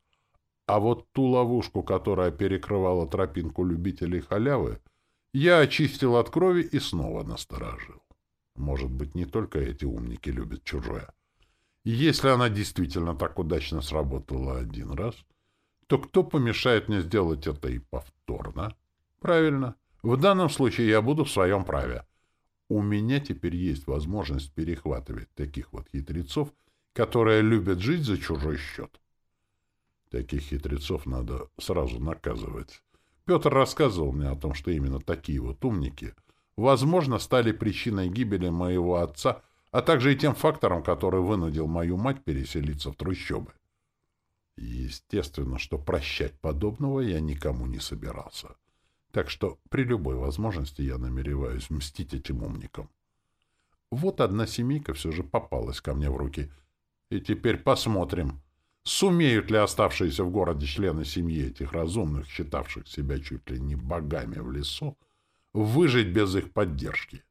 А вот ту ловушку, которая перекрывала тропинку любителей халявы, я очистил от крови и снова насторожил. Может быть, не только эти умники любят чужое. Если она действительно так удачно сработала один раз, то кто помешает мне сделать это и повторно? Правильно. В данном случае я буду в своем праве. У меня теперь есть возможность перехватывать таких вот хитрецов, которые любят жить за чужой счет. Таких хитрецов надо сразу наказывать. Петр рассказывал мне о том, что именно такие вот умники, возможно, стали причиной гибели моего отца, а также и тем фактором, который вынудил мою мать переселиться в трущобы. Естественно, что прощать подобного я никому не собирался. Так что при любой возможности я намереваюсь мстить этим умникам. Вот одна семейка все же попалась ко мне в руки. И теперь посмотрим, сумеют ли оставшиеся в городе члены семьи этих разумных, считавших себя чуть ли не богами в лесу, выжить без их поддержки.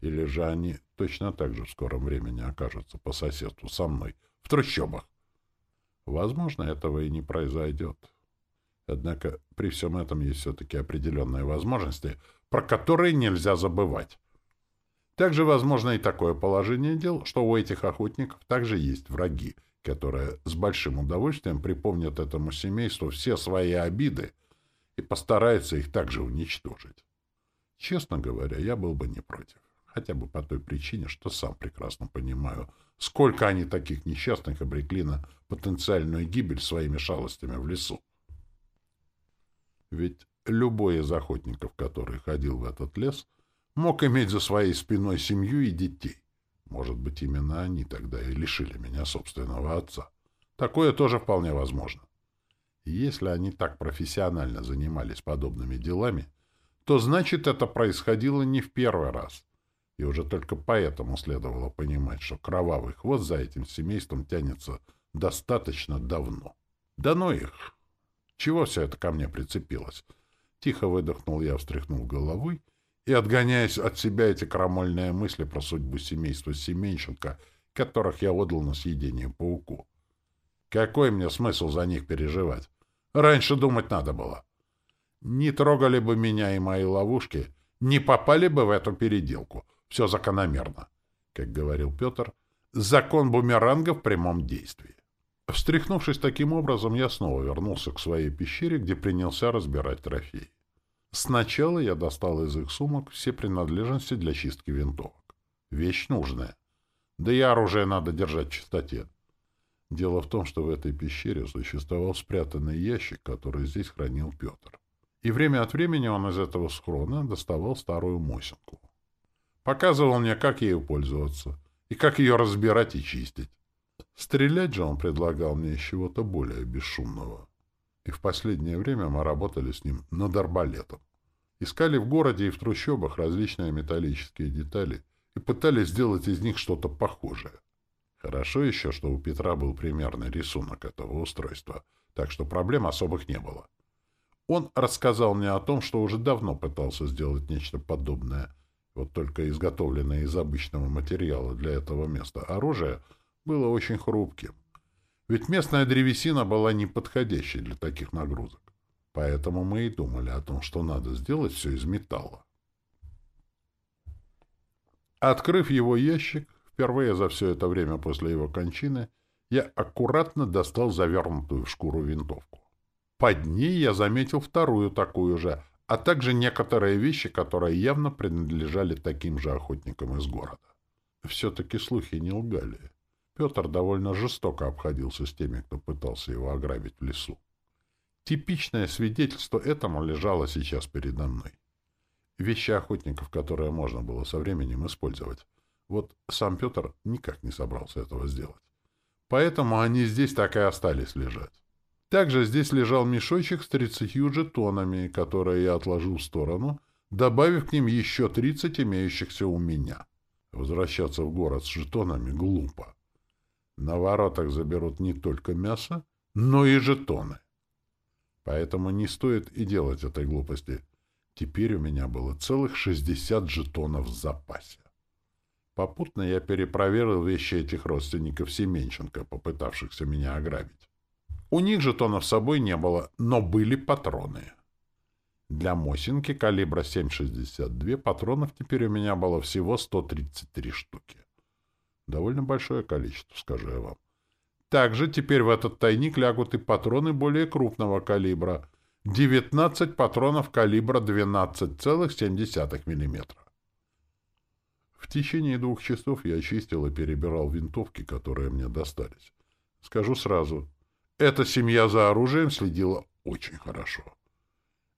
Или же они точно так же в скором времени окажутся по соседству со мной, в трущобах. Возможно, этого и не произойдет. Однако при всем этом есть все-таки определенные возможности, про которые нельзя забывать. Также возможно и такое положение дел, что у этих охотников также есть враги, которые с большим удовольствием припомнят этому семейству все свои обиды и постараются их также уничтожить. Честно говоря, я был бы не против. Хотя бы по той причине, что сам прекрасно понимаю, сколько они таких несчастных обрекли на потенциальную гибель своими шалостями в лесу. Ведь любой из охотников, который ходил в этот лес, мог иметь за своей спиной семью и детей. Может быть, именно они тогда и лишили меня собственного отца. Такое тоже вполне возможно. Если они так профессионально занимались подобными делами, то значит это происходило не в первый раз. И уже только поэтому следовало понимать, что кровавый хвост за этим семейством тянется достаточно давно. Да ну их! Чего все это ко мне прицепилось? Тихо выдохнул я, встряхнул головой, и, отгоняясь от себя эти крамольные мысли про судьбу семейства Семенченко, которых я отдал на съедение пауку. Какой мне смысл за них переживать? Раньше думать надо было. Не трогали бы меня и мои ловушки, не попали бы в эту переделку. Все закономерно. Как говорил Петр, закон бумеранга в прямом действии. Встряхнувшись таким образом, я снова вернулся к своей пещере, где принялся разбирать трофеи. Сначала я достал из их сумок все принадлежности для чистки винтовок. Вещь нужная. Да и оружие надо держать в чистоте. Дело в том, что в этой пещере существовал спрятанный ящик, который здесь хранил Петр. И время от времени он из этого схрона доставал старую мосинку. Показывал мне, как ею пользоваться, и как ее разбирать и чистить. Стрелять же он предлагал мне из чего-то более бесшумного и в последнее время мы работали с ним над арбалетом. Искали в городе и в трущобах различные металлические детали и пытались сделать из них что-то похожее. Хорошо еще, что у Петра был примерный рисунок этого устройства, так что проблем особых не было. Он рассказал мне о том, что уже давно пытался сделать нечто подобное, вот только изготовленное из обычного материала для этого места оружие было очень хрупким. Ведь местная древесина была неподходящей для таких нагрузок. Поэтому мы и думали о том, что надо сделать все из металла. Открыв его ящик, впервые за все это время после его кончины, я аккуратно достал завернутую в шкуру винтовку. Под ней я заметил вторую такую же, а также некоторые вещи, которые явно принадлежали таким же охотникам из города. Все-таки слухи не лгали. Петр довольно жестоко обходился с теми, кто пытался его ограбить в лесу. Типичное свидетельство этому лежало сейчас передо мной. Вещи охотников, которые можно было со временем использовать. Вот сам Петр никак не собрался этого сделать. Поэтому они здесь так и остались лежать. Также здесь лежал мешочек с тридцатью жетонами, которые я отложил в сторону, добавив к ним еще 30 имеющихся у меня. Возвращаться в город с жетонами глупо. На воротах заберут не только мясо, но и жетоны. Поэтому не стоит и делать этой глупости. Теперь у меня было целых 60 жетонов в запасе. Попутно я перепроверил вещи этих родственников Семенченко, попытавшихся меня ограбить. У них жетонов с собой не было, но были патроны. Для Мосинки калибра 7,62 патронов теперь у меня было всего 133 штуки. Довольно большое количество, скажу я вам. Также теперь в этот тайник лягут и патроны более крупного калибра. 19 патронов калибра 12,7 мм. В течение двух часов я очистил и перебирал винтовки, которые мне достались. Скажу сразу, эта семья за оружием следила очень хорошо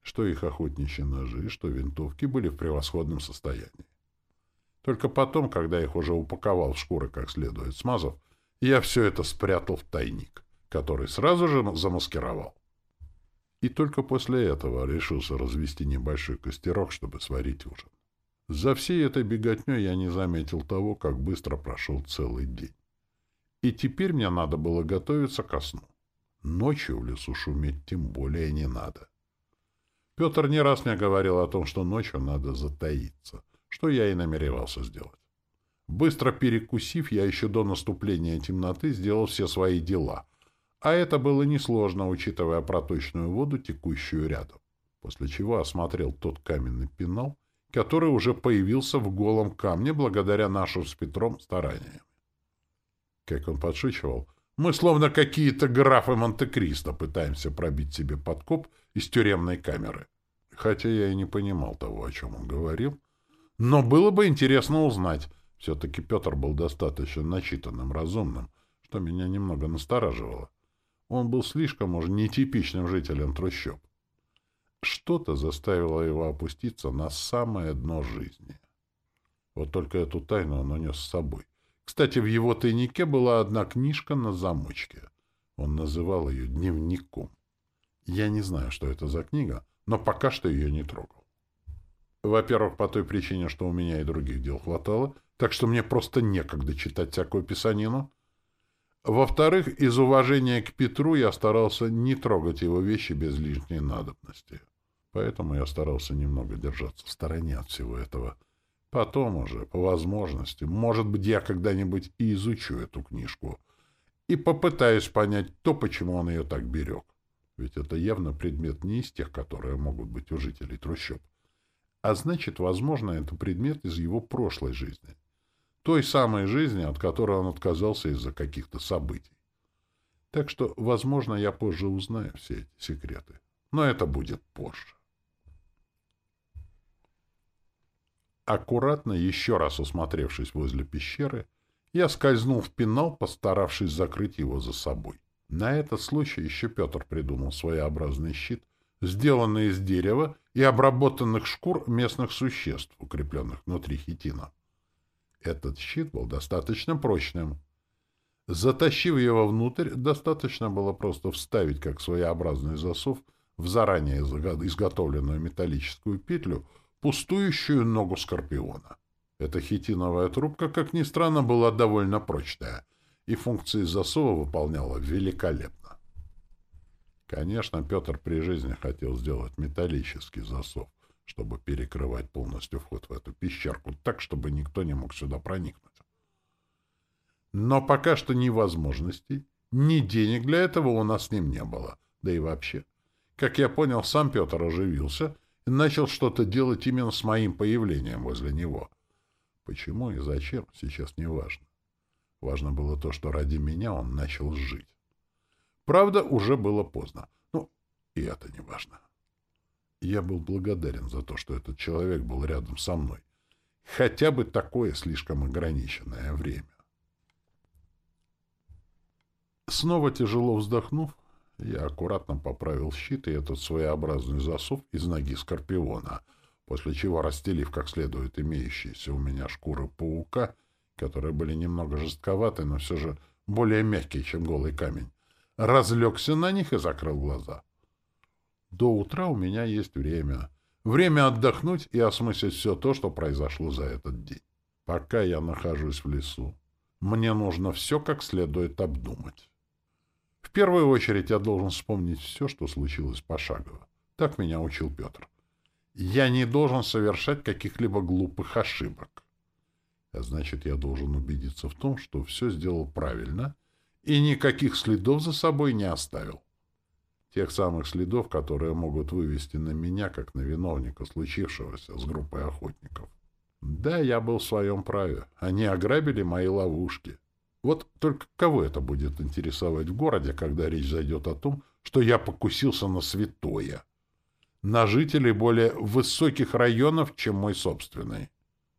что их охотничьи ножи, что винтовки были в превосходном состоянии. Только потом, когда их уже упаковал в шкуры как следует, смазав, я все это спрятал в тайник, который сразу же замаскировал. И только после этого решился развести небольшой костерок, чтобы сварить ужин. За всей этой беготней я не заметил того, как быстро прошел целый день. И теперь мне надо было готовиться ко сну. Ночью в лесу шуметь тем более не надо. Петр не раз мне говорил о том, что ночью надо затаиться, что я и намеревался сделать. Быстро перекусив, я еще до наступления темноты сделал все свои дела, а это было несложно, учитывая проточную воду, текущую рядом, после чего осмотрел тот каменный пенал, который уже появился в голом камне благодаря нашим с Петром стараниям. Как он подшучивал, мы словно какие-то графы Монте-Кристо пытаемся пробить себе подкоп из тюремной камеры. Хотя я и не понимал того, о чем он говорил. Но было бы интересно узнать. Все-таки Петр был достаточно начитанным, разумным, что меня немного настораживало. Он был слишком уж нетипичным жителем трущоб. Что-то заставило его опуститься на самое дно жизни. Вот только эту тайну он унес с собой. Кстати, в его тайнике была одна книжка на замочке. Он называл ее дневником. Я не знаю, что это за книга, но пока что ее не трогал. Во-первых, по той причине, что у меня и других дел хватало, так что мне просто некогда читать всякую писанину. Во-вторых, из уважения к Петру я старался не трогать его вещи без лишней надобности. Поэтому я старался немного держаться в стороне от всего этого. Потом уже, по возможности, может быть, я когда-нибудь и изучу эту книжку и попытаюсь понять то, почему он ее так берег. Ведь это явно предмет не из тех, которые могут быть у жителей трущоб. А значит, возможно, это предмет из его прошлой жизни. Той самой жизни, от которой он отказался из-за каких-то событий. Так что, возможно, я позже узнаю все эти секреты. Но это будет позже. Аккуратно, еще раз осмотревшись возле пещеры, я скользнул в пенал, постаравшись закрыть его за собой. На этот случай еще Петр придумал своеобразный щит, сделанный из дерева и обработанных шкур местных существ, укрепленных внутри хитина. Этот щит был достаточно прочным. Затащив его внутрь, достаточно было просто вставить как своеобразный засов в заранее изготовленную металлическую петлю пустующую ногу скорпиона. Эта хитиновая трубка, как ни странно, была довольно прочная — и функции засова выполняла великолепно. Конечно, Петр при жизни хотел сделать металлический засов, чтобы перекрывать полностью вход в эту пещерку так, чтобы никто не мог сюда проникнуть. Но пока что ни возможностей, ни денег для этого у нас с ним не было. Да и вообще. Как я понял, сам Петр оживился и начал что-то делать именно с моим появлением возле него. Почему и зачем, сейчас не важно. Важно было то, что ради меня он начал жить. Правда, уже было поздно. Ну, и это не важно. Я был благодарен за то, что этот человек был рядом со мной. Хотя бы такое слишком ограниченное время. Снова тяжело вздохнув, я аккуратно поправил щит и этот своеобразный засов из ноги скорпиона, после чего, расстелив как следует имеющиеся у меня шкуры паука, которые были немного жестковаты, но все же более мягкие, чем голый камень, разлегся на них и закрыл глаза. До утра у меня есть время. Время отдохнуть и осмыслить все то, что произошло за этот день. Пока я нахожусь в лесу, мне нужно все как следует обдумать. В первую очередь я должен вспомнить все, что случилось пошагово. Так меня учил Петр. Я не должен совершать каких-либо глупых ошибок. А значит, я должен убедиться в том, что все сделал правильно и никаких следов за собой не оставил. Тех самых следов, которые могут вывести на меня, как на виновника случившегося с группой охотников. Да, я был в своем праве. Они ограбили мои ловушки. Вот только кого это будет интересовать в городе, когда речь зайдет о том, что я покусился на святое? На жителей более высоких районов, чем мой собственный.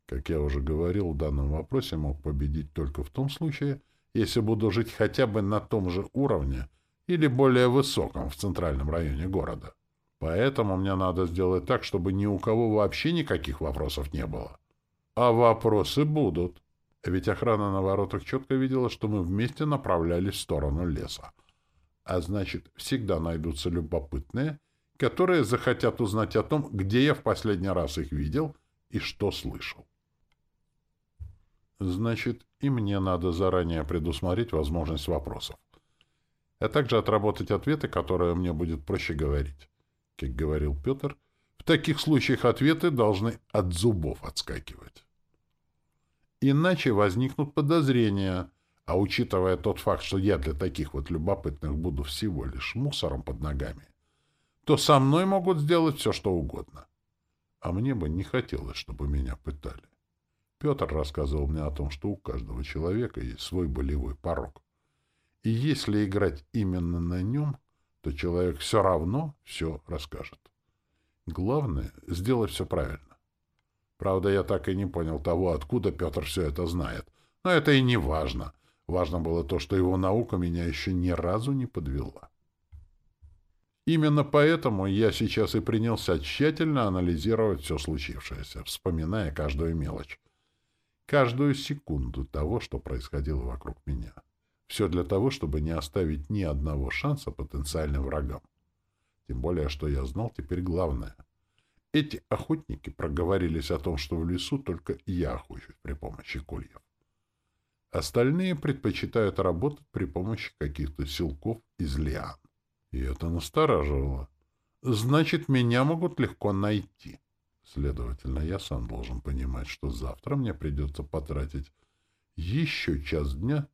Как я уже говорил, в данном вопросе мог победить только в том случае, если буду жить хотя бы на том же уровне или более высоком в центральном районе города. Поэтому мне надо сделать так, чтобы ни у кого вообще никаких вопросов не было. А вопросы будут. Ведь охрана на воротах четко видела, что мы вместе направлялись в сторону леса. А значит, всегда найдутся любопытные, которые захотят узнать о том, где я в последний раз их видел и что слышал. Значит, и мне надо заранее предусмотреть возможность вопросов. А также отработать ответы, которые мне будет проще говорить. Как говорил Петр, в таких случаях ответы должны от зубов отскакивать. Иначе возникнут подозрения, а учитывая тот факт, что я для таких вот любопытных буду всего лишь мусором под ногами, то со мной могут сделать все, что угодно. А мне бы не хотелось, чтобы меня пытали. Петр рассказывал мне о том, что у каждого человека есть свой болевой порог. И если играть именно на нем, то человек все равно все расскажет. Главное — сделать все правильно. Правда, я так и не понял того, откуда Петр все это знает. Но это и не важно. Важно было то, что его наука меня еще ни разу не подвела. Именно поэтому я сейчас и принялся тщательно анализировать все случившееся, вспоминая каждую мелочь каждую секунду того, что происходило вокруг меня. Все для того, чтобы не оставить ни одного шанса потенциальным врагам. Тем более, что я знал теперь главное. Эти охотники проговорились о том, что в лесу только я охочусь при помощи кольев. Остальные предпочитают работать при помощи каких-то силков из лиан. И это настораживало. Значит, меня могут легко найти. Следовательно, я сам должен понимать, что завтра мне придется потратить еще час дня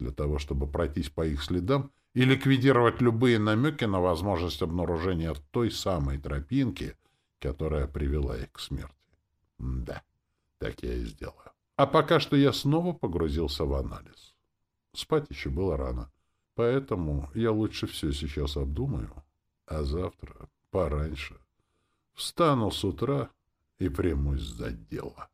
для того, чтобы пройтись по их следам и ликвидировать любые намеки на возможность обнаружения той самой тропинки, которая привела их к смерти. Да, так я и сделаю. А пока что я снова погрузился в анализ. Спать еще было рано, поэтому я лучше все сейчас обдумаю, а завтра пораньше Встану с утра и примусь за дело.